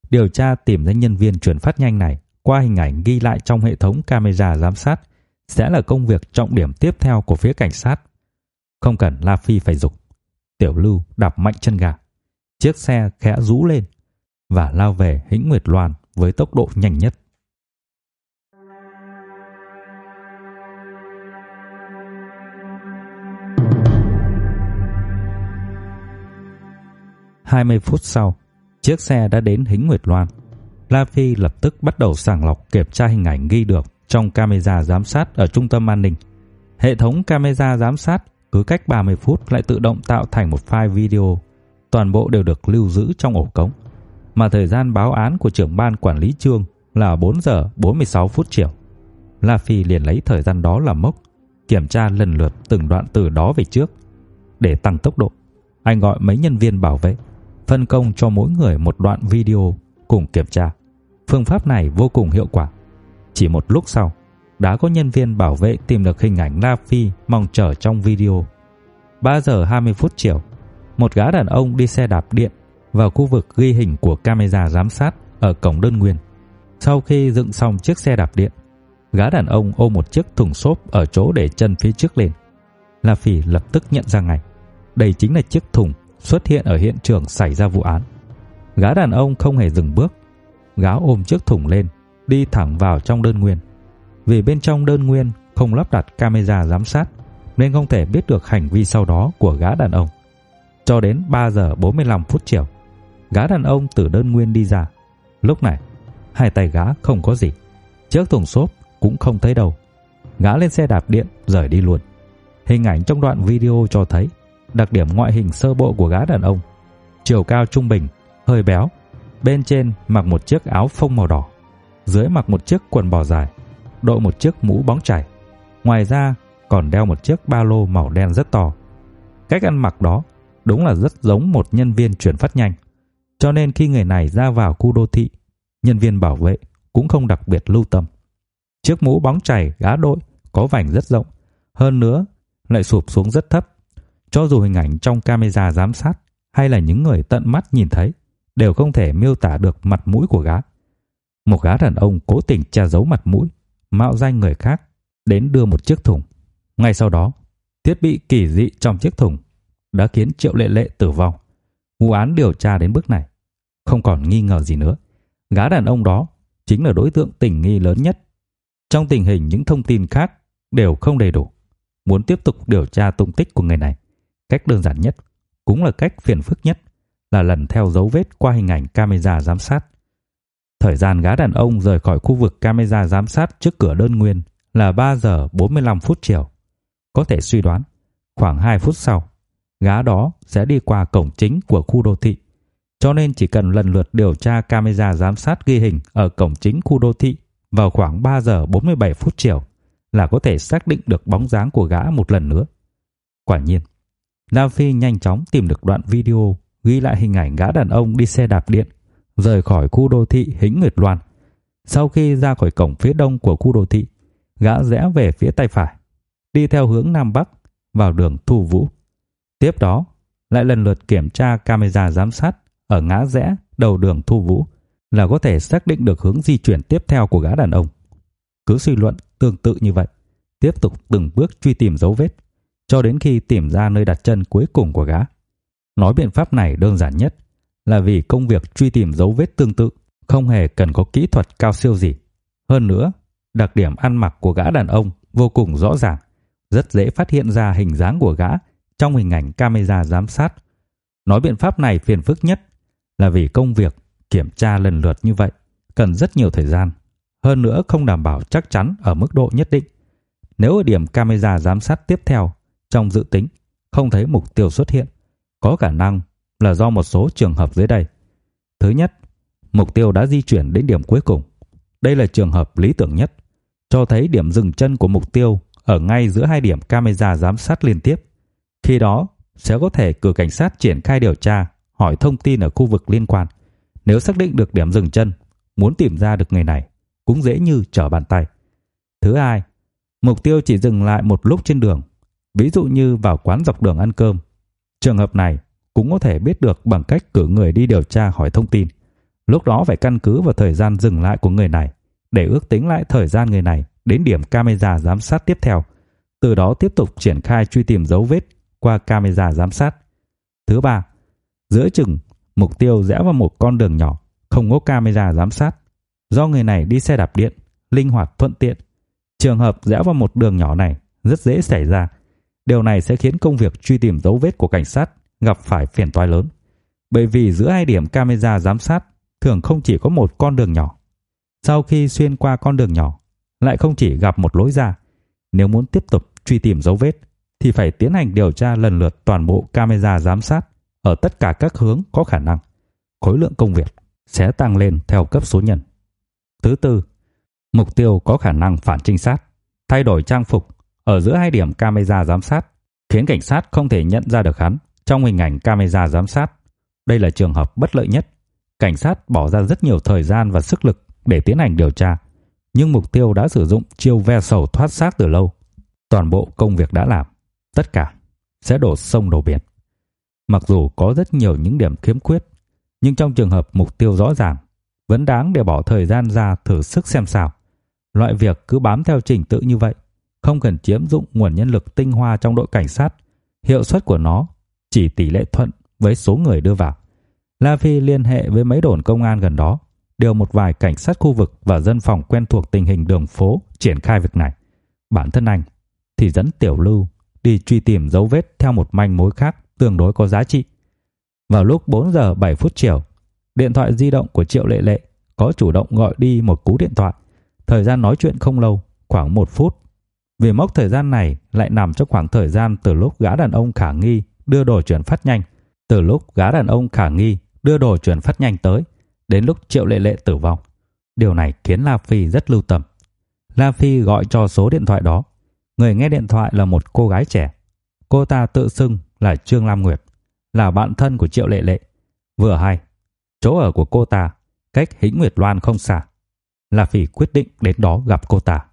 Điều tra tìm ra nhân viên chuyển phát nhanh này qua hình ảnh ghi lại trong hệ thống camera giám sát sẽ là công việc trọng điểm tiếp theo của phía cảnh sát. Không cần La Phi phải dục. Tiểu Lưu đạp mạnh chân ga, Chiếc xe khẽ rú lên và lao về Hĩnh Nguyệt Loan với tốc độ nhanh nhất. Hai mươi phút sau, chiếc xe đã đến Hĩnh Nguyệt Loan. La Phi lập tức bắt đầu sàng lọc kiểm tra hình ảnh ghi được trong camera giám sát ở trung tâm an ninh. Hệ thống camera giám sát cứ cách 30 phút lại tự động tạo thành một file video, toàn bộ đều được lưu giữ trong ổ cống. Mà thời gian báo án của trưởng ban quản lý trương là 4 giờ 46 phút chiều. La Phi liền lấy thời gian đó làm mốc, kiểm tra lần lượt từng đoạn từ đó về trước. Để tăng tốc độ, anh gọi mấy nhân viên bảo vệ, phân công cho mỗi người một đoạn video cùng kiểm tra. Phương pháp này vô cùng hiệu quả. Chỉ một lúc sau, đã có nhân viên bảo vệ tìm được hình ảnh La Phi mong chờ trong video. 3 giờ 20 phút chiều, một gã đàn ông đi xe đạp điện vào khu vực ghi hình của camera giám sát ở cổng đơn nguyên. Sau khi dựng xong chiếc xe đạp điện, gã đàn ông ôm một chiếc thùng xốp ở chỗ để chân phía trước lên. La Phi lập tức nhận ra ngay, đây chính là chiếc thùng xuất hiện ở hiện trường xảy ra vụ án. Gã đàn ông không hề dừng bước, gã ôm chiếc thùng lên, đi thẳng vào trong đơn nguyên. Vì bên trong đơn nguyên không lắp đặt camera giám sát nên không thể biết được hành vi sau đó của gã đàn ông. Cho đến 3 giờ 45 phút chiều, gã đàn ông từ đơn nguyên đi ra. Lúc này, hai tay gã không có gì, chiếc thùng xốp cũng không thấy đâu. Gã lên xe đạp điện rời đi luôn. Hình ảnh trong đoạn video cho thấy đặc điểm ngoại hình sơ bộ của gã đàn ông. Chiều cao trung bình, hơi béo, bên trên mặc một chiếc áo phông màu đỏ, dưới mặc một chiếc quần bò dài, đội một chiếc mũ bóng chảy. Ngoài ra còn đeo một chiếc ba lô màu đen rất to. Cách ăn mặc đó đúng là rất giống một nhân viên chuyển phát nhanh. Cho nên khi người này ra vào khu đô thị, nhân viên bảo vệ cũng không đặc biệt lưu tâm. Chiếc mũ bóng chảy gã đội có vành rất rộng, hơn nữa lại sụp xuống rất thấp. Cho dù hình ảnh trong camera giám sát hay là những người tận mắt nhìn thấy đều không thể miêu tả được mặt mũi của gã. Một gã đàn ông cố tình che giấu mặt mũi, mạo danh người khác đến đưa một chiếc thùng. Ngay sau đó, thiết bị kỳ dị trong chiếc thùng đã khiến Triệu Lệ Lệ tử vong. Vụ án điều tra đến bước này, không còn nghi ngờ gì nữa. Gã đàn ông đó chính là đối tượng tình nghi lớn nhất. Trong tình hình những thông tin khác đều không đầy đủ. Muốn tiếp tục điều tra tung tích của người này, cách đơn giản nhất cũng là cách phiền phức nhất là lần theo dấu vết qua hình ảnh camera giám sát. Thời gian gã đàn ông rời khỏi khu vực camera giám sát trước cửa đơn nguyên là 3 giờ 45 phút chiều. Có thể suy đoán, khoảng 2 phút sau, gã đó sẽ đi qua cổng chính của khu đô thị. Cho nên chỉ cần lần lượt điều tra camera giám sát ghi hình ở cổng chính khu đô thị vào khoảng 3 giờ 47 phút chiều là có thể xác định được bóng dáng của gã một lần nữa. Quả nhiên, Nam Phi nhanh chóng tìm được đoạn video ghi lại hình ảnh gã đàn ông đi xe đạp điện rời khỏi khu đô thị Hĩnh Nguyệt Loan. Sau khi ra khỏi cổng phía đông của khu đô thị, gã rẽ về phía tay phải, đi theo hướng nam bắc vào đường Thu Vũ. Tiếp đó, lại lần lượt kiểm tra camera giám sát ở ngã rẽ đầu đường Thu Vũ là có thể xác định được hướng di chuyển tiếp theo của gã đàn ông. Cứ suy luận tương tự như vậy, tiếp tục từng bước truy tìm dấu vết cho đến khi tìm ra nơi đặt chân cuối cùng của gã. Nói biện pháp này đơn giản nhất là vì công việc truy tìm dấu vết tương tự không hề cần có kỹ thuật cao siêu gì. Hơn nữa, đặc điểm ăn mặc của gã đàn ông vô cùng rõ ràng, rất dễ phát hiện ra hình dáng của gã trong hình ảnh camera giám sát. Nói biện pháp này phiền phức nhất là vì công việc kiểm tra lần lượt như vậy cần rất nhiều thời gian, hơn nữa không đảm bảo chắc chắn ở mức độ nhất định. Nếu ở điểm camera giám sát tiếp theo trong dự tính không thấy mục tiêu xuất hiện, có khả năng là do một số trường hợp dưới đây. Thứ nhất, mục tiêu đã di chuyển đến điểm cuối cùng. Đây là trường hợp lý tưởng nhất, cho thấy điểm dừng chân của mục tiêu ở ngay giữa hai điểm camera giám sát liên tiếp. Khi đó, sẽ có thể cử cảnh sát triển khai điều tra, hỏi thông tin ở khu vực liên quan. Nếu xác định được điểm dừng chân, muốn tìm ra được người này cũng dễ như trở bàn tay. Thứ hai, mục tiêu chỉ dừng lại một lúc trên đường, ví dụ như vào quán dọc đường ăn cơm. Trường hợp này cũng có thể biết được bằng cách cử người đi điều tra hỏi thông tin. Lúc đó phải căn cứ vào thời gian dừng lại của người này để ước tính lại thời gian người này đến điểm camera giám sát tiếp theo. Từ đó tiếp tục triển khai truy tìm dấu vết qua camera giám sát. Thứ ba, giữa chừng mục tiêu rẽ vào một con đường nhỏ, không có camera giám sát. Do người này đi xe đạp điện, linh hoạt thuận tiện. Trường hợp rẽ vào một đường nhỏ này rất dễ xảy ra. Điều này sẽ khiến công việc truy tìm dấu vết của cảnh sát gặp phải phiền toái lớn. Bởi vì giữa hai điểm camera giám sát thường không chỉ có một con đường nhỏ. Sau khi xuyên qua con đường nhỏ, lại không chỉ gặp một lối ra. Nếu muốn tiếp tục truy tìm dấu vết, thì phải tiến hành điều tra lần lượt toàn bộ camera giám sát ở tất cả các hướng có khả năng. Khối lượng công việc sẽ tăng lên theo cấp số nhân. Thứ tư, mục tiêu có khả năng phản trinh sát, thay đổi trang phục ở giữa hai điểm camera giám sát, khiến cảnh sát không thể nhận ra được hắn trong hình ảnh camera giám sát. Đây là trường hợp bất lợi nhất. Cảnh sát bỏ ra rất nhiều thời gian và sức lực để tiến hành điều tra, nhưng mục tiêu đã sử dụng chiêu ve sầu thoát xác từ lâu. Toàn bộ công việc đã làm, tất cả sẽ đổ sông đổ biển. Mặc dù có rất nhiều những điểm khiếm khuyết, nhưng trong trường hợp mục tiêu rõ ràng, vẫn đáng để bỏ thời gian ra thử sức xem sao. Loại việc cứ bám theo trình tự như vậy, không cần chiếm dụng nguồn nhân lực tinh hoa trong đội cảnh sát, hiệu suất của nó chỉ tỷ lệ thuận với số người đưa vào. La Phi liên hệ với mấy đồn công an gần đó, điều một vài cảnh sát khu vực và dân phòng quen thuộc tình hình đường phố triển khai việc này. Bản thân anh thì dẫn Tiểu Lưu đi truy tìm dấu vết theo một manh mối khác tương đối có giá trị. Vào lúc 4 giờ 7 phút chiều, điện thoại di động của Triệu Lệ Lệ có chủ động gọi đi một cú điện thoại. Thời gian nói chuyện không lâu, khoảng 1 phút. Vì mốc thời gian này lại nằm trong khoảng thời gian từ lúc gã đàn ông khả nghi đưa đồ chuyển phát nhanh, từ lúc gã đàn ông khả nghi đưa đồ chuyển phát nhanh tới đến lúc Triệu Lệ Lệ tử vong. Điều này khiến La Phi rất lưu tâm. La Phi gọi cho số điện thoại đó. Người nghe điện thoại là một cô gái trẻ. Cô ta tự xưng là Trương Lam Nguyệt, là bạn thân của Triệu Lệ Lệ. Vừa hay, chỗ ở của cô ta cách Hĩnh Nguyệt Loan không xa. La Phi quyết định đến đó gặp cô ta.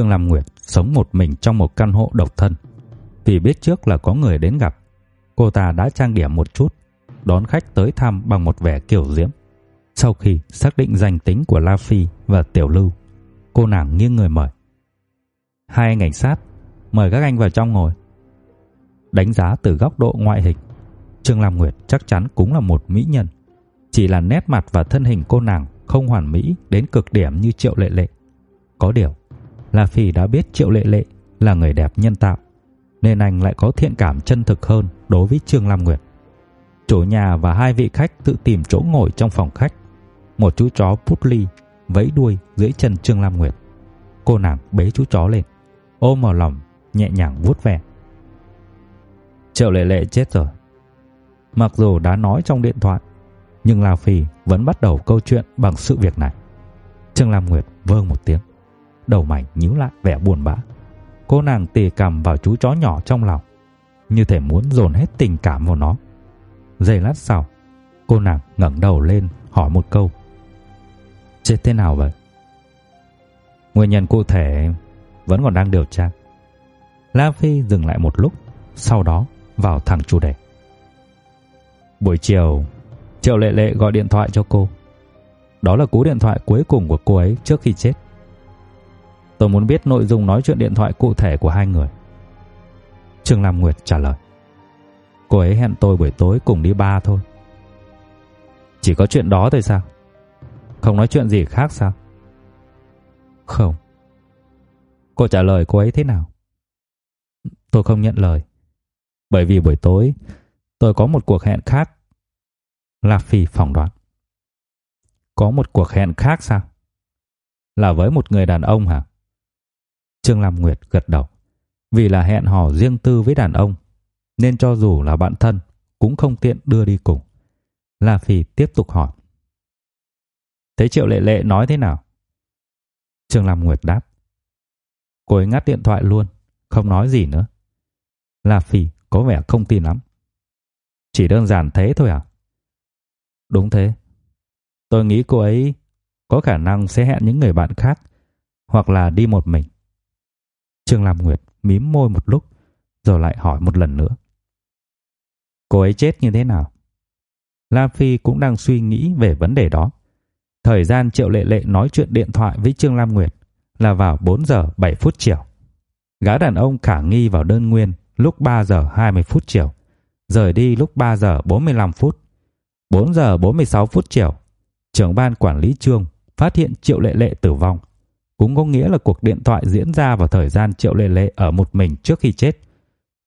Trương Lam Nguyệt sống một mình trong một căn hộ độc thân. Vì biết trước là có người đến gặp, cô ta đã trang điểm một chút, đón khách tới thăm bằng một vẻ kiểu diễm. Sau khi xác định danh tính của La Phi và Tiểu Lưu, cô nàng nghiêng người mời. Hai anh cảnh sát, mời các anh vào trong ngồi. Đánh giá từ góc độ ngoại hình, Trương Lam Nguyệt chắc chắn cũng là một mỹ nhân. Chỉ là nét mặt và thân hình cô nàng không hoàn mỹ đến cực điểm như Triệu Lệ Lệ. Có điều, La Phi đã biết Triệu Lệ Lệ là người đẹp nhân tạo, nên anh lại có thiện cảm chân thực hơn đối với Trương Lam Nguyệt. Chủ nhà và hai vị khách tự tìm chỗ ngồi trong phòng khách. Một chú chó Putli vẫy đuôi dưới chân Trương Lam Nguyệt. Cô nàng bế chú chó lên, ôm vào lòng, nhẹ nhàng vuốt ve. Triệu Lệ Lệ chết rồi. Mặc dù đã nói trong điện thoại, nhưng La Phi vẫn bắt đầu câu chuyện bằng sự việc này. Trương Lam Nguyệt vâng một tiếng đầu mày nhíu lại vẻ buồn bã. Cô nàng tì cầm vào chú chó nhỏ trong lòng, như thể muốn dồn hết tình cảm vào nó. Giây lát sau, cô nàng ngẩng đầu lên hỏi một câu. Chết thế nào vậy? Nguyên nhân cụ thể vẫn còn đang điều tra. La Phi dừng lại một lúc, sau đó vào thẳng chủ đề. Buổi chiều, Triệu Lệ Lệ gọi điện thoại cho cô. Đó là cú điện thoại cuối cùng của cô ấy trước khi chết. Tôi muốn biết nội dung nói chuyện điện thoại cụ thể của hai người. Trương Lam Nguyệt trả lời. Cô ấy hẹn tôi buổi tối cùng đi ba thôi. Chỉ có chuyện đó thôi sao? Không nói chuyện gì khác sao? Không. Cô trả lời cô ấy thế nào? Tôi không nhận lời. Bởi vì buổi tối, tôi có một cuộc hẹn khác. La Phi phỏng đoán. Có một cuộc hẹn khác sao? Là với một người đàn ông hả? Trương Lam Nguyệt gật đầu. Vì là hẹn hò riêng tư với đàn ông, nên cho dù là bạn thân cũng không tiện đưa đi cùng. La Phi tiếp tục hỏi. Thế Triệu Lệ Lệ nói thế nào? Trương Lam Nguyệt đáp. Cô ấy ngắt điện thoại luôn, không nói gì nữa. La Phi có vẻ không tin lắm. Chỉ đơn giản thế thôi à? Đúng thế. Tôi nghĩ cô ấy có khả năng sẽ hẹn những người bạn khác hoặc là đi một mình. Trương Lam Nguyệt mím môi một lúc, rồi lại hỏi một lần nữa. Cô ấy chết như thế nào? La Phi cũng đang suy nghĩ về vấn đề đó. Thời gian Triệu Lệ Lệ nói chuyện điện thoại với Trương Lam Nguyệt là vào 4 giờ 7 phút chiều. Gã đàn ông khả nghi vào đơn nguyên lúc 3 giờ 20 phút chiều, rời đi lúc 3 giờ 45 phút. 4 giờ 46 phút chiều, trưởng ban quản lý Trương phát hiện Triệu Lệ Lệ tử vong. Cũng có nghĩa là cuộc điện thoại diễn ra vào thời gian Triệu Lệ Lệ ở một mình trước khi chết.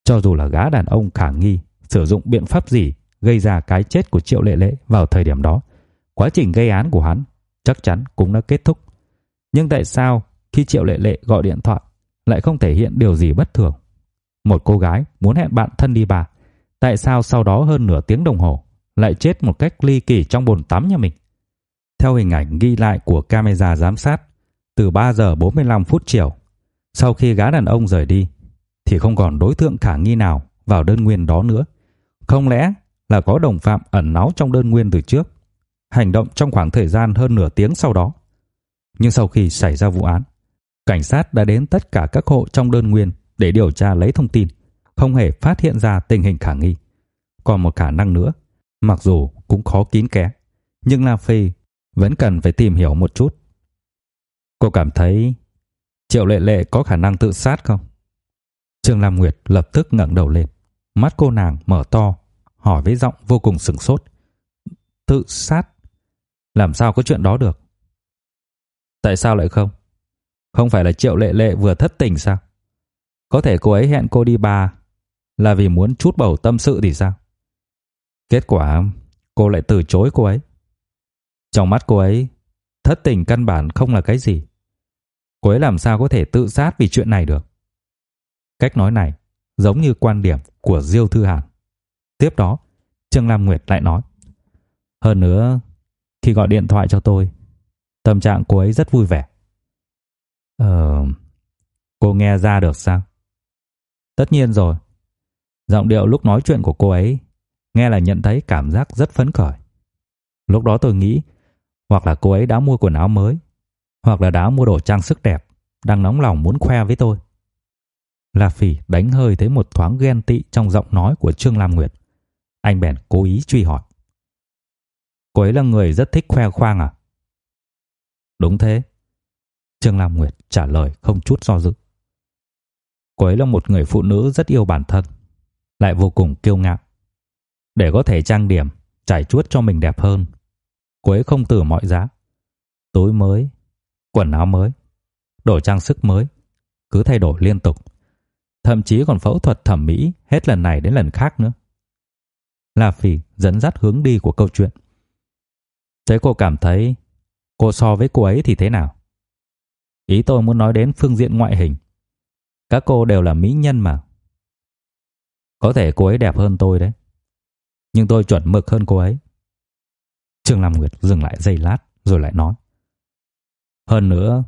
Cho dù là gã đàn ông khả nghi sử dụng biện pháp gì gây ra cái chết của Triệu Lệ Lệ vào thời điểm đó, quá trình gây án của hắn chắc chắn cũng đã kết thúc. Nhưng tại sao khi Triệu Lệ Lệ gọi điện thoại lại không thể hiện điều gì bất thường? Một cô gái muốn hẹn bạn thân đi bà, tại sao sau đó hơn nửa tiếng đồng hồ lại chết một cách ly kỳ trong bồn tắm nhà mình? Theo hình ảnh ghi lại của camera giám sát, từ 3 giờ 45 phút chiều, sau khi gã đàn ông rời đi, thì không còn đối tượng khả nghi nào vào đơn nguyên đó nữa. Không lẽ là có đồng phạm ẩn náu trong đơn nguyên từ trước, hành động trong khoảng thời gian hơn nửa tiếng sau đó. Nhưng sau khi xảy ra vụ án, cảnh sát đã đến tất cả các hộ trong đơn nguyên để điều tra lấy thông tin, không hề phát hiện ra tình hình khả nghi. Còn một khả năng nữa, mặc dù cũng khó kín kẽ, nhưng La Phi vẫn cần phải tìm hiểu một chút. Cô cảm thấy Triệu Lệ Lệ có khả năng tự sát không? Trương Lam Nguyệt lập tức ngẩng đầu lên, mắt cô nàng mở to, hỏi với giọng vô cùng sửng sốt. Tự sát? Làm sao có chuyện đó được? Tại sao lại không? Không phải là Triệu Lệ Lệ vừa thất tình sao? Có thể cô ấy hẹn cô đi bà là vì muốn chút bầu tâm sự thì sao? Kết quả cô lại từ chối cô ấy. Trong mắt cô ấy, thất tình căn bản không là cái gì. Cô ấy làm sao có thể tự sát vì chuyện này được? Cách nói này giống như quan điểm của Diêu Thư Hàn. Tiếp đó, Trương Lam Nguyệt lại nói: "Hơn nữa, khi gọi điện thoại cho tôi, tâm trạng cô ấy rất vui vẻ." "Ờ, cô nghe ra được sao?" "Tất nhiên rồi. Giọng điệu lúc nói chuyện của cô ấy nghe là nhận thấy cảm giác rất phấn khởi. Lúc đó tôi nghĩ hoặc là cô ấy đã mua quần áo mới, hoặc là đã mua đồ trang sức đẹp, đang nóng lòng muốn khoe với tôi. La Phỉ đánh hơi thấy một thoáng ghen tị trong giọng nói của Trương Lam Nguyệt. Anh bèn cố ý truy hỏi. Cô ấy là người rất thích khoe khoang à? Đúng thế. Trương Lam Nguyệt trả lời không chút do dự. Cô ấy là một người phụ nữ rất yêu bản thân, lại vô cùng kiêu ngạo. Để có thể trang điểm, trải chuốt cho mình đẹp hơn, cô ấy không từ mọi giá. Tối mới, quần áo mới, đồ trang sức mới, cứ thay đổi liên tục. Thậm chí còn phẫu thuật thẩm mỹ hết lần này đến lần khác nữa. La phi dẫn dắt hướng đi của câu chuyện. Thế cô cảm thấy cô so với cô ấy thì thế nào? Ý tôi muốn nói đến phương diện ngoại hình. Các cô đều là mỹ nhân mà. Có thể cô ấy đẹp hơn tôi đấy. Nhưng tôi chuẩn mực hơn cô ấy. Trương Lam Nguyệt dừng lại giây lát rồi lại nói. Hơn nữa,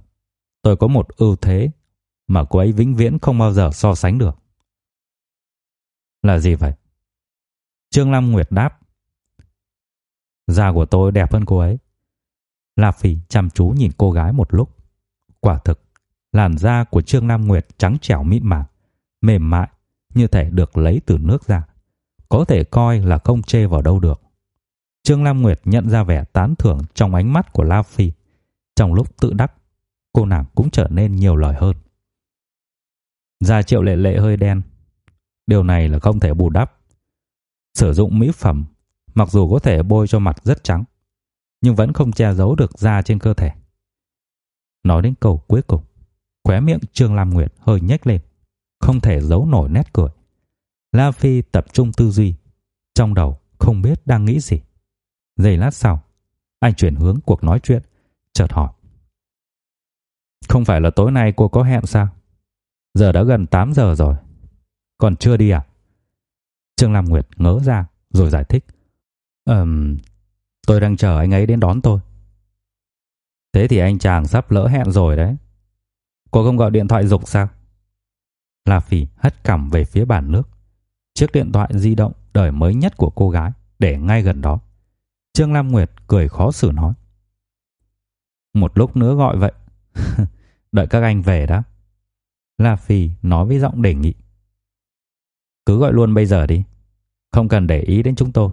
tôi có một ưu thế mà cô ấy vĩnh viễn không bao giờ so sánh được. Là gì vậy? Trương Lam Nguyệt đáp. Da của tôi đẹp hơn cô ấy. La Phỉ chăm chú nhìn cô gái một lúc. Quả thực, làn da của Trương Lam Nguyệt trắng trẻo mịn màng, mềm mại như thể được lấy từ nước ra. Có thể coi là không chê vào đâu được. Trương Lam Nguyệt nhận ra vẻ tán thưởng trong ánh mắt của La Phi. Trong lúc tự đắc, cô nàng cũng trở nên nhiều lời hơn. Da Triệu Lệ Lệ hơi đen. Điều này là không thể bù đắp. Sử dụng mỹ phẩm, mặc dù có thể bôi cho mặt rất trắng, nhưng vẫn không che giấu được da trên cơ thể. Nói đến câu cuối cùng, khóe miệng Trương Lam Nguyệt hơi nhếch lên, không thể giấu nổi nét cười. La Phi tập trung tư duy, trong đầu không biết đang nghĩ gì. Giây lát sau, anh chuyển hướng cuộc nói chuyện, chợt hỏi. Không phải là tối nay cô có hẹn sao? Giờ đã gần 8 giờ rồi. Còn chưa đi à? Trương Lam Nguyệt ngớ ra rồi giải thích. Ừm, tôi đang chờ anh ấy đến đón tôi. Thế thì anh chàng sắp lỡ hẹn rồi đấy. Cô không gọi điện thoại dục sao? La Phỉ hất cằm về phía bàn nước. Chiếc điện thoại di động đời mới nhất của cô gái để ngay gần đó. Trương Lam Nguyệt cười khó xử nói. Một lúc nữa gọi vậy. (laughs) Đợi các anh về đã La Phi nói với giọng đề nghị. Cứ gọi luôn bây giờ đi. Không cần để ý đến chúng tôi.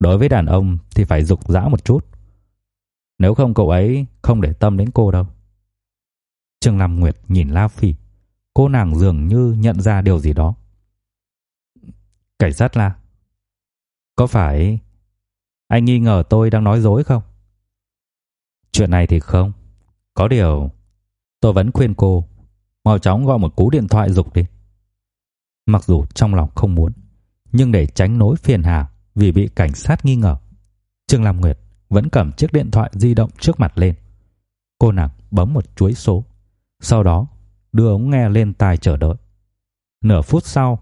Đối với đàn ông thì phải dục dã một chút. Nếu không cậu ấy không để tâm đến cô đâu. Trương Lam Nguyệt nhìn La Phi, cô nàng dường như nhận ra điều gì đó. Cảnh sát La, có phải anh nghi ngờ tôi đang nói dối không? Chuyện này thì không. Có điều, tôi vẫn khuyên cô mau chóng gọi một cú điện thoại dục đi. Mặc dù trong lòng không muốn, nhưng để tránh nỗi phiền hà vì bị cảnh sát nghi ngờ, Trương Lam Nguyệt vẫn cầm chiếc điện thoại di động trước mặt lên. Cô nàng bấm một chuỗi số, sau đó đưa ống nghe lên tai chờ đợi. Nửa phút sau,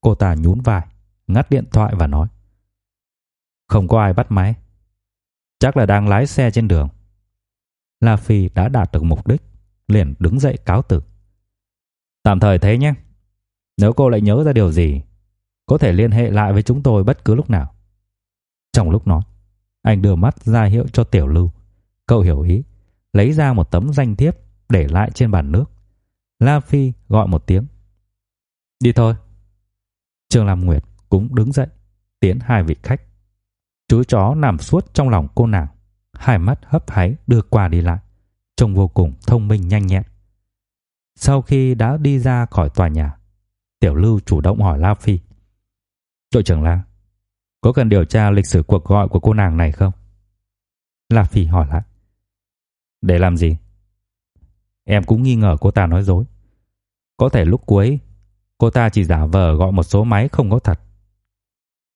cô ta nhún vai, ngắt điện thoại và nói: "Không có ai bắt máy, chắc là đang lái xe trên đường." La Phi đã đạt được mục đích, liền đứng dậy cáo từ. Tạm thời thế nhé. Nếu cô lại nhớ ra điều gì, có thể liên hệ lại với chúng tôi bất cứ lúc nào. Trong lúc nói, anh đưa mắt ra hiệu cho Tiểu Lưu. Cậu hiểu ý, lấy ra một tấm danh thiếp để lại trên bàn nước. La Phi gọi một tiếng. Đi thôi. Trương Lam Nguyệt cũng đứng dậy, tiến hai vị khách. Chú chó nằm suốt trong lòng cô nàng, hai mắt hấp háy đưa qua đi lại, trông vô cùng thông minh nhanh nhẹn. Sau khi đã đi ra khỏi tòa nhà, Tiểu Lưu chủ động hỏi La Phi. Đội trưởng La, có cần điều tra lịch sử cuộc gọi của cô nàng này không? La Phi hỏi lại. Để làm gì? Em cũng nghi ngờ cô ta nói dối. Có thể lúc cuối cô ta chỉ giả vờ gọi một số máy không có thật.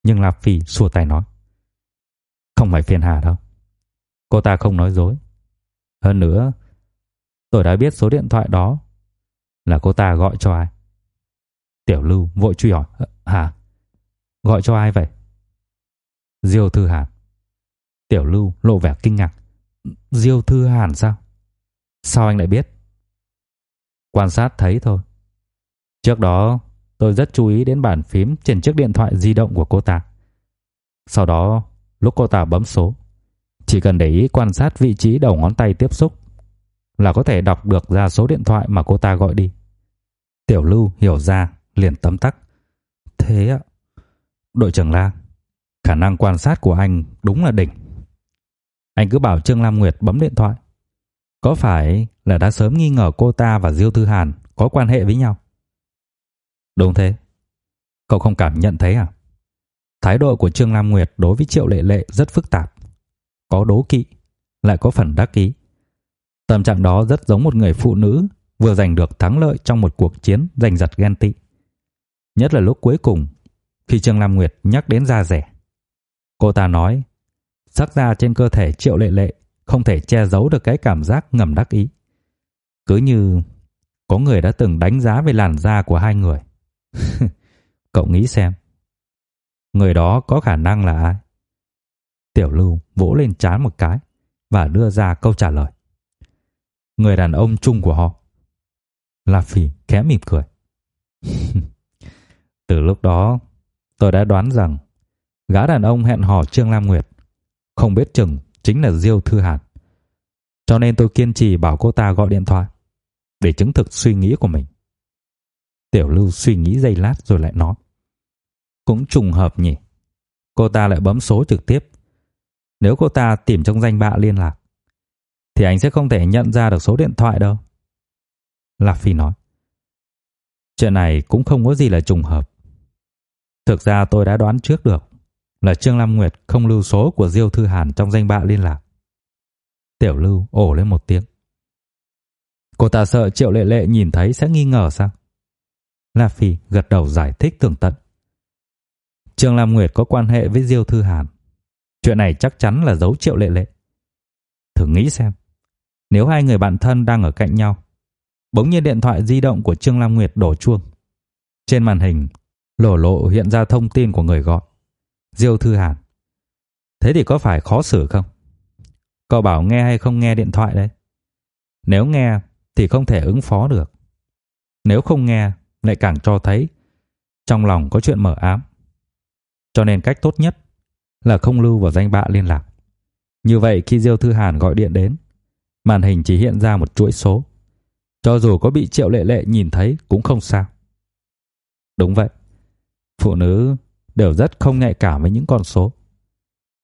Nhưng La Phi xua tay nói. Không phải phiền hà đâu. Cô ta không nói dối. Hơn nữa, tôi đã biết số điện thoại đó là cô ta gọi cho ai. Tiểu Lưu vội truy hỏi, ờ, "Hả? Gọi cho ai vậy?" Diêu Thư Hàn. Tiểu Lưu lộ vẻ kinh ngạc. "Diêu Thư Hàn sao? Sao anh lại biết?" Quan sát thấy thôi. Trước đó, tôi rất chú ý đến bàn phím trên chiếc điện thoại di động của cô ta. Sau đó, lúc cô ta bấm số, chỉ cần để ý quan sát vị trí đầu ngón tay tiếp xúc là có thể đọc được ra số điện thoại mà cô ta gọi đi. Tiểu Lưu hiểu ra, liền tấm tắc. Thế ạ. Đội trưởng La, khả năng quan sát của anh đúng là đỉnh. Anh cứ bảo Trương Lam Nguyệt bấm điện thoại. Có phải là đã sớm nghi ngờ cô ta và Diêu Thư Hàn có quan hệ với nhau? Đúng thế. Cậu không cảm nhận thấy à? Thái độ của Trương Lam Nguyệt đối với Triệu Lệ Lệ rất phức tạp. Có đố kỵ, lại có phần đắc ý. Tâm trạng đó rất giống một người phụ nữ vừa giành được thắng lợi trong một cuộc chiến giành giật ghen tị. Nhất là lúc cuối cùng, khi Trương Lam Nguyệt nhắc đến da rẻ. Cô ta nói, sắc da trên cơ thể Triệu Lệ Lệ không thể che giấu được cái cảm giác ngầm đắc ý. Cứ như có người đã từng đánh giá về làn da của hai người. (laughs) Cậu nghĩ xem, người đó có khả năng là ai? Tiểu Lưu vỗ lên trán một cái và đưa ra câu trả lời. Người đàn ông chung của họ. La Phỉ khẽ mỉm cười. (laughs) Từ lúc đó, tôi đã đoán rằng gã đàn ông hẹn hò Trương Lam Nguyệt không biết chừng chính là Diêu Thư Hàn. Cho nên tôi kiên trì bảo cô ta gọi điện thoại để chứng thực suy nghĩ của mình. Tiểu Lưu suy nghĩ giây lát rồi lại nói: "Cũng trùng hợp nhỉ. Cô ta lại bấm số trực tiếp. Nếu cô ta tìm trong danh bạ liên lạc, thì anh sẽ không thể nhận ra được số điện thoại đâu." Lạc Phi nói. Chuyện này cũng không có gì là trùng hợp. Thực ra tôi đã đoán trước được là Trương Lam Nguyệt không lưu số của Diêu Thư Hàn trong danh bạ liên lạc. Tiểu Lưu ồ lên một tiếng. Cô ta sợ Triệu Lệ Lệ nhìn thấy sẽ nghi ngờ sao? La Phi gật đầu giải thích tường tận. Trương Lam Nguyệt có quan hệ với Diêu Thư Hàn. Chuyện này chắc chắn là giấu Triệu Lệ Lệ. Thử nghĩ xem, nếu hai người bạn thân đang ở cạnh nhau, bỗng nhiên điện thoại di động của Trương Lam Nguyệt đổ chuông. Trên màn hình, lổ lộ hiện ra thông tin của người gọi. Diêu Thư Hàn. Thế thì có phải khó xử không? Cậu bảo nghe hay không nghe điện thoại đấy? Nếu nghe thì không thể ứng phó được. Nếu không nghe lại càng cho thấy trong lòng có chuyện mờ ám. Cho nên cách tốt nhất là không lưu vào danh bạ liên lạc. Như vậy khi Diêu Thư Hàn gọi điện đến, màn hình chỉ hiện ra một chuỗi số. Cho dù có bị Triệu Lệ Lệ nhìn thấy cũng không sao. Đúng vậy. Phụ nữ đều rất không nhạy cảm với những con số.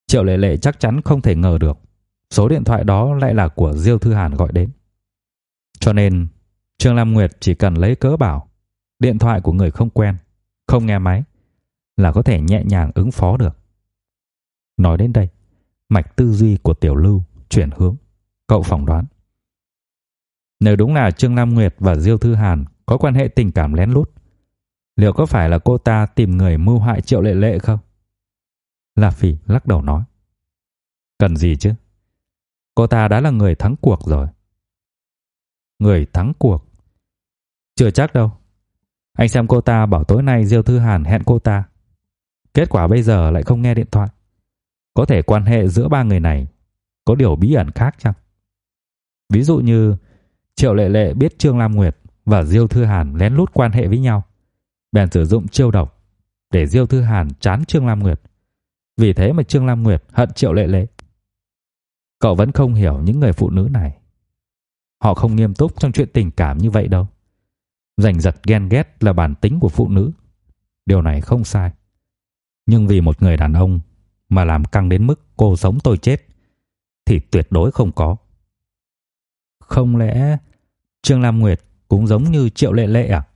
Triệu Lệ Lệ chắc chắn không thể ngờ được số điện thoại đó lại là của Diêu Thư Hàn gọi đến. Cho nên Trương Lam Nguyệt chỉ cần lấy cớ bảo điện thoại của người không quen, không nghe máy là có thể nhẹ nhàng ứng phó được. Nói đến đây, mạch tư duy của Tiểu Lưu chuyển hướng, cậu phỏng đoán. Nếu đúng là Trương Lam Nguyệt và Diêu Thư Hàn có quan hệ tình cảm lén lút, liệu có phải là cô ta tìm người mưu hại Triệu Lệ Lệ không? La Phỉ lắc đầu nói. Cần gì chứ? Cô ta đã là người thắng cuộc rồi. Người thắng cuộc? Chưa chắc đâu. Anh xem cô ta bảo tối nay Diêu Thư Hàn hẹn cô ta. Kết quả bây giờ lại không nghe điện thoại. Có thể quan hệ giữa ba người này có điều bí ẩn khác chăng? Ví dụ như Triệu Lệ Lệ biết Trương Lam Nguyệt và Diêu Thư Hàn lén lút quan hệ với nhau, bèn sử dụng chiêu độc để Diêu Thư Hàn chán Trương Lam Nguyệt. Vì thế mà Trương Lam Nguyệt hận Triệu Lệ Lệ. Cậu vẫn không hiểu những người phụ nữ này. Họ không nghiêm túc trong chuyện tình cảm như vậy đâu. Giành giật ghen ghét là bản tính của phụ nữ. Điều này không sai. Nhưng vì một người đàn ông mà làm căng đến mức cô sống tôi chết thì tuyệt đối không có. Không lẽ Trương Lam Nguyệt cũng giống như Triệu Lệ Lệ à?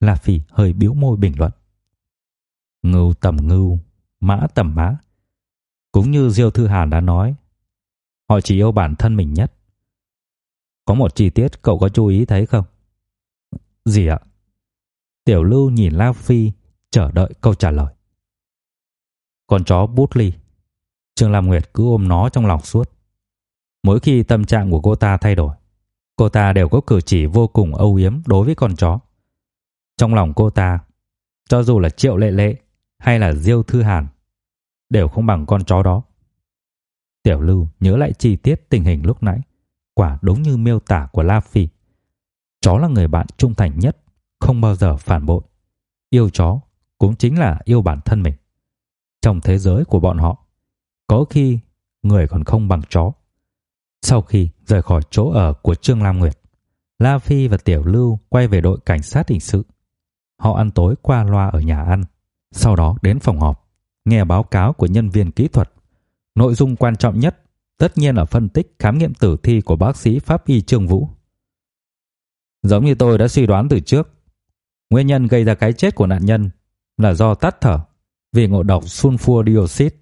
La Phỉ hơi biếu môi bình luận. Ngưu tầm ngưu, mã tầm mã. Cũng như Diêu Thư Hàn đã nói, họ chỉ yêu bản thân mình nhất. Có một chi tiết cậu có chú ý thấy không? Gì ạ? Tiểu Lưu nhìn La Phi, chờ đợi câu trả lời. Con chó bút ly. Trương Lam Nguyệt cứ ôm nó trong lòng suốt. Mỗi khi tâm trạng của cô ta thay đổi, cô ta đều có cử chỉ vô cùng âu yếm đối với con chó. Trong lòng cô ta, cho dù là Triệu Lệ Lệ hay là Diêu Thư Hàn, đều không bằng con chó đó. Tiểu Lưu nhớ lại chi tiết tình hình lúc nãy, quả đúng như miêu tả của La Phi. Chó là người bạn trung thành nhất, không bao giờ phản bội. Yêu chó cũng chính là yêu bản thân mình. Trong thế giới của bọn họ, có khi người còn không bằng chó. Sau khi rời khỏi chỗ ở của Trương Lam Nguyệt, La Phi và Tiểu Lưu quay về đội cảnh sát hình sự. Họ ăn tối qua loa ở nhà ăn, sau đó đến phòng họp, nghe báo cáo của nhân viên kỹ thuật. Nội dung quan trọng nhất tất nhiên là phân tích khám nghiệm tử thi của bác sĩ pháp y Trương Vũ. Giống như tôi đã suy đoán từ trước, nguyên nhân gây ra cái chết của nạn nhân là do tắt thở vì ngộ độc sulfur dioxide.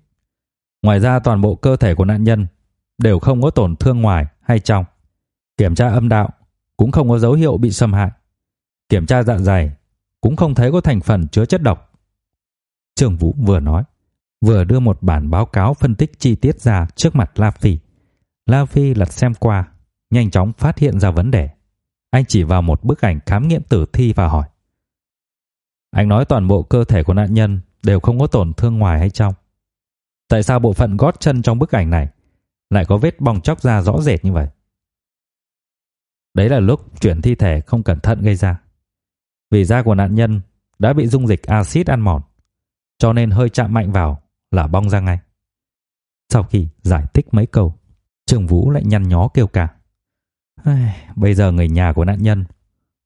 Ngoài ra toàn bộ cơ thể của nạn nhân đều không có tổn thương ngoài hay trong. Kiểm tra âm đạo cũng không có dấu hiệu bị xâm hại. Kiểm tra dạ dày cũng không thấy có thành phần chứa chất độc. Trương Vũ vừa nói, vừa đưa một bản báo cáo phân tích chi tiết ra trước mặt La Phi. La Phi lật xem qua, nhanh chóng phát hiện ra vấn đề. Anh chỉ vào một bức ảnh khám nghiệm tử thi và hỏi: "Anh nói toàn bộ cơ thể của nạn nhân đều không có tổn thương ngoài hay trong? Tại sao bộ phận gót chân trong bức ảnh này lại có vết bong chóc da rõ rệt như vậy?" Đấy là lúc chuyển thi thể không cẩn thận gây ra. Vì da của nạn nhân đã bị dung dịch axit ăn mòn, cho nên hơi chạm mạnh vào là bong ra ngay. Sau khi giải thích mấy câu, Trương Vũ lại nhăn nhó kêu cả. Bây giờ người nhà của nạn nhân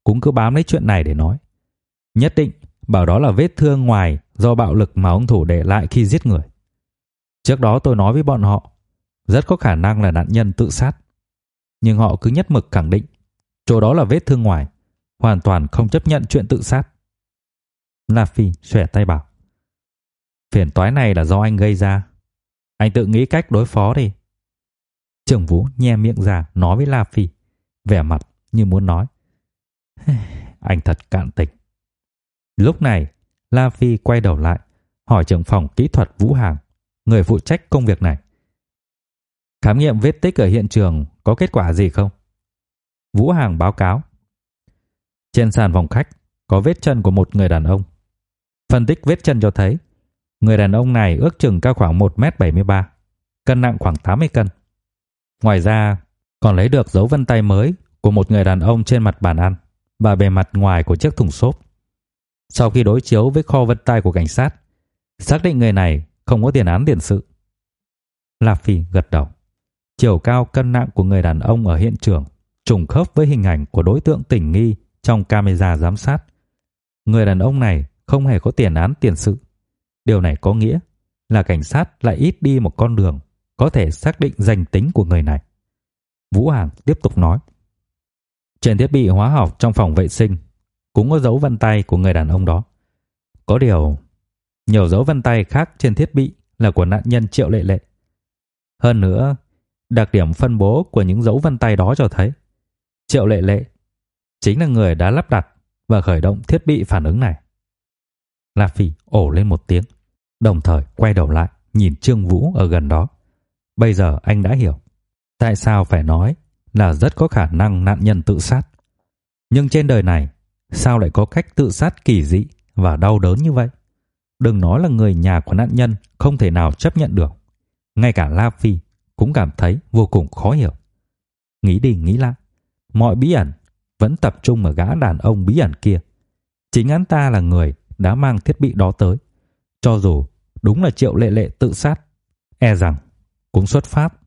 cũng cứ bám lấy chuyện này để nói. Nhất định bảo đó là vết thương ngoài do bạo lực mà hung thủ để lại khi giết người. Trước đó tôi nói với bọn họ, rất có khả năng là nạn nhân tự sát. Nhưng họ cứ nhất mực khẳng định chỗ đó là vết thương ngoài, hoàn toàn không chấp nhận chuyện tự sát. La Phi xòe tay bảo. Phiền toái này là do anh gây ra. Anh tự nghĩ cách đối phó đi. Trường Vũ nhe miệng ra nói với La Phi, vẻ mặt như muốn nói. anh thật cạn tình. Lúc này, La Phi quay đầu lại, hỏi trưởng phòng kỹ thuật Vũ Hàng, người phụ trách công việc này. Khám nghiệm vết tích ở hiện trường có kết quả gì không? Vũ Hàng báo cáo. Trên sàn phòng khách có vết chân của một người đàn ông. Phân tích vết chân cho thấy người đàn ông này ước chừng cao khoảng 1m73, cân nặng khoảng 80 cân. Ngoài ra, còn lấy được dấu vân tay mới của một người đàn ông trên mặt bàn ăn và bề mặt ngoài của chiếc thùng xốp. Sau khi đối chiếu với kho vân tay của cảnh sát, xác định người này không có tiền án tiền sự. Lạp Phi gật đầu. Chiều cao cân nặng của người đàn ông ở hiện trường trùng khớp với hình ảnh của đối tượng tình nghi trong camera giám sát. Người đàn ông này không hề có tiền án tiền sự. Điều này có nghĩa là cảnh sát lại ít đi một con đường có thể xác định danh tính của người này. Vũ Hàng tiếp tục nói. Trên thiết bị hóa học trong phòng vệ sinh cũng có dấu vân tay của người đàn ông đó. Có điều, nhiều dấu vân tay khác trên thiết bị là của nạn nhân Triệu Lệ Lệ. Hơn nữa, đặc điểm phân bố của những dấu vân tay đó cho thấy Triệu Lệ Lệ chính là người đã lắp đặt và khởi động thiết bị phản ứng này. La Phi ồ lên một tiếng, đồng thời quay đầu lại nhìn Trương Vũ ở gần đó. Bây giờ anh đã hiểu tại sao phải nói là rất có khả năng nạn nhân tự sát. Nhưng trên đời này, sao lại có cách tự sát kỳ dị và đau đớn như vậy? Đừng nói là người nhà của nạn nhân không thể nào chấp nhận được. Ngay cả La Phi cũng cảm thấy vô cùng khó hiểu. Nghĩ đi nghĩ lại, mọi bí ẩn vẫn tập trung ở gã đàn ông bí ẩn kia. Chính hắn ta là người đã mang thiết bị đó tới. Cho dù đúng là Triệu Lệ Lệ tự sát, e rằng cũng xuất phát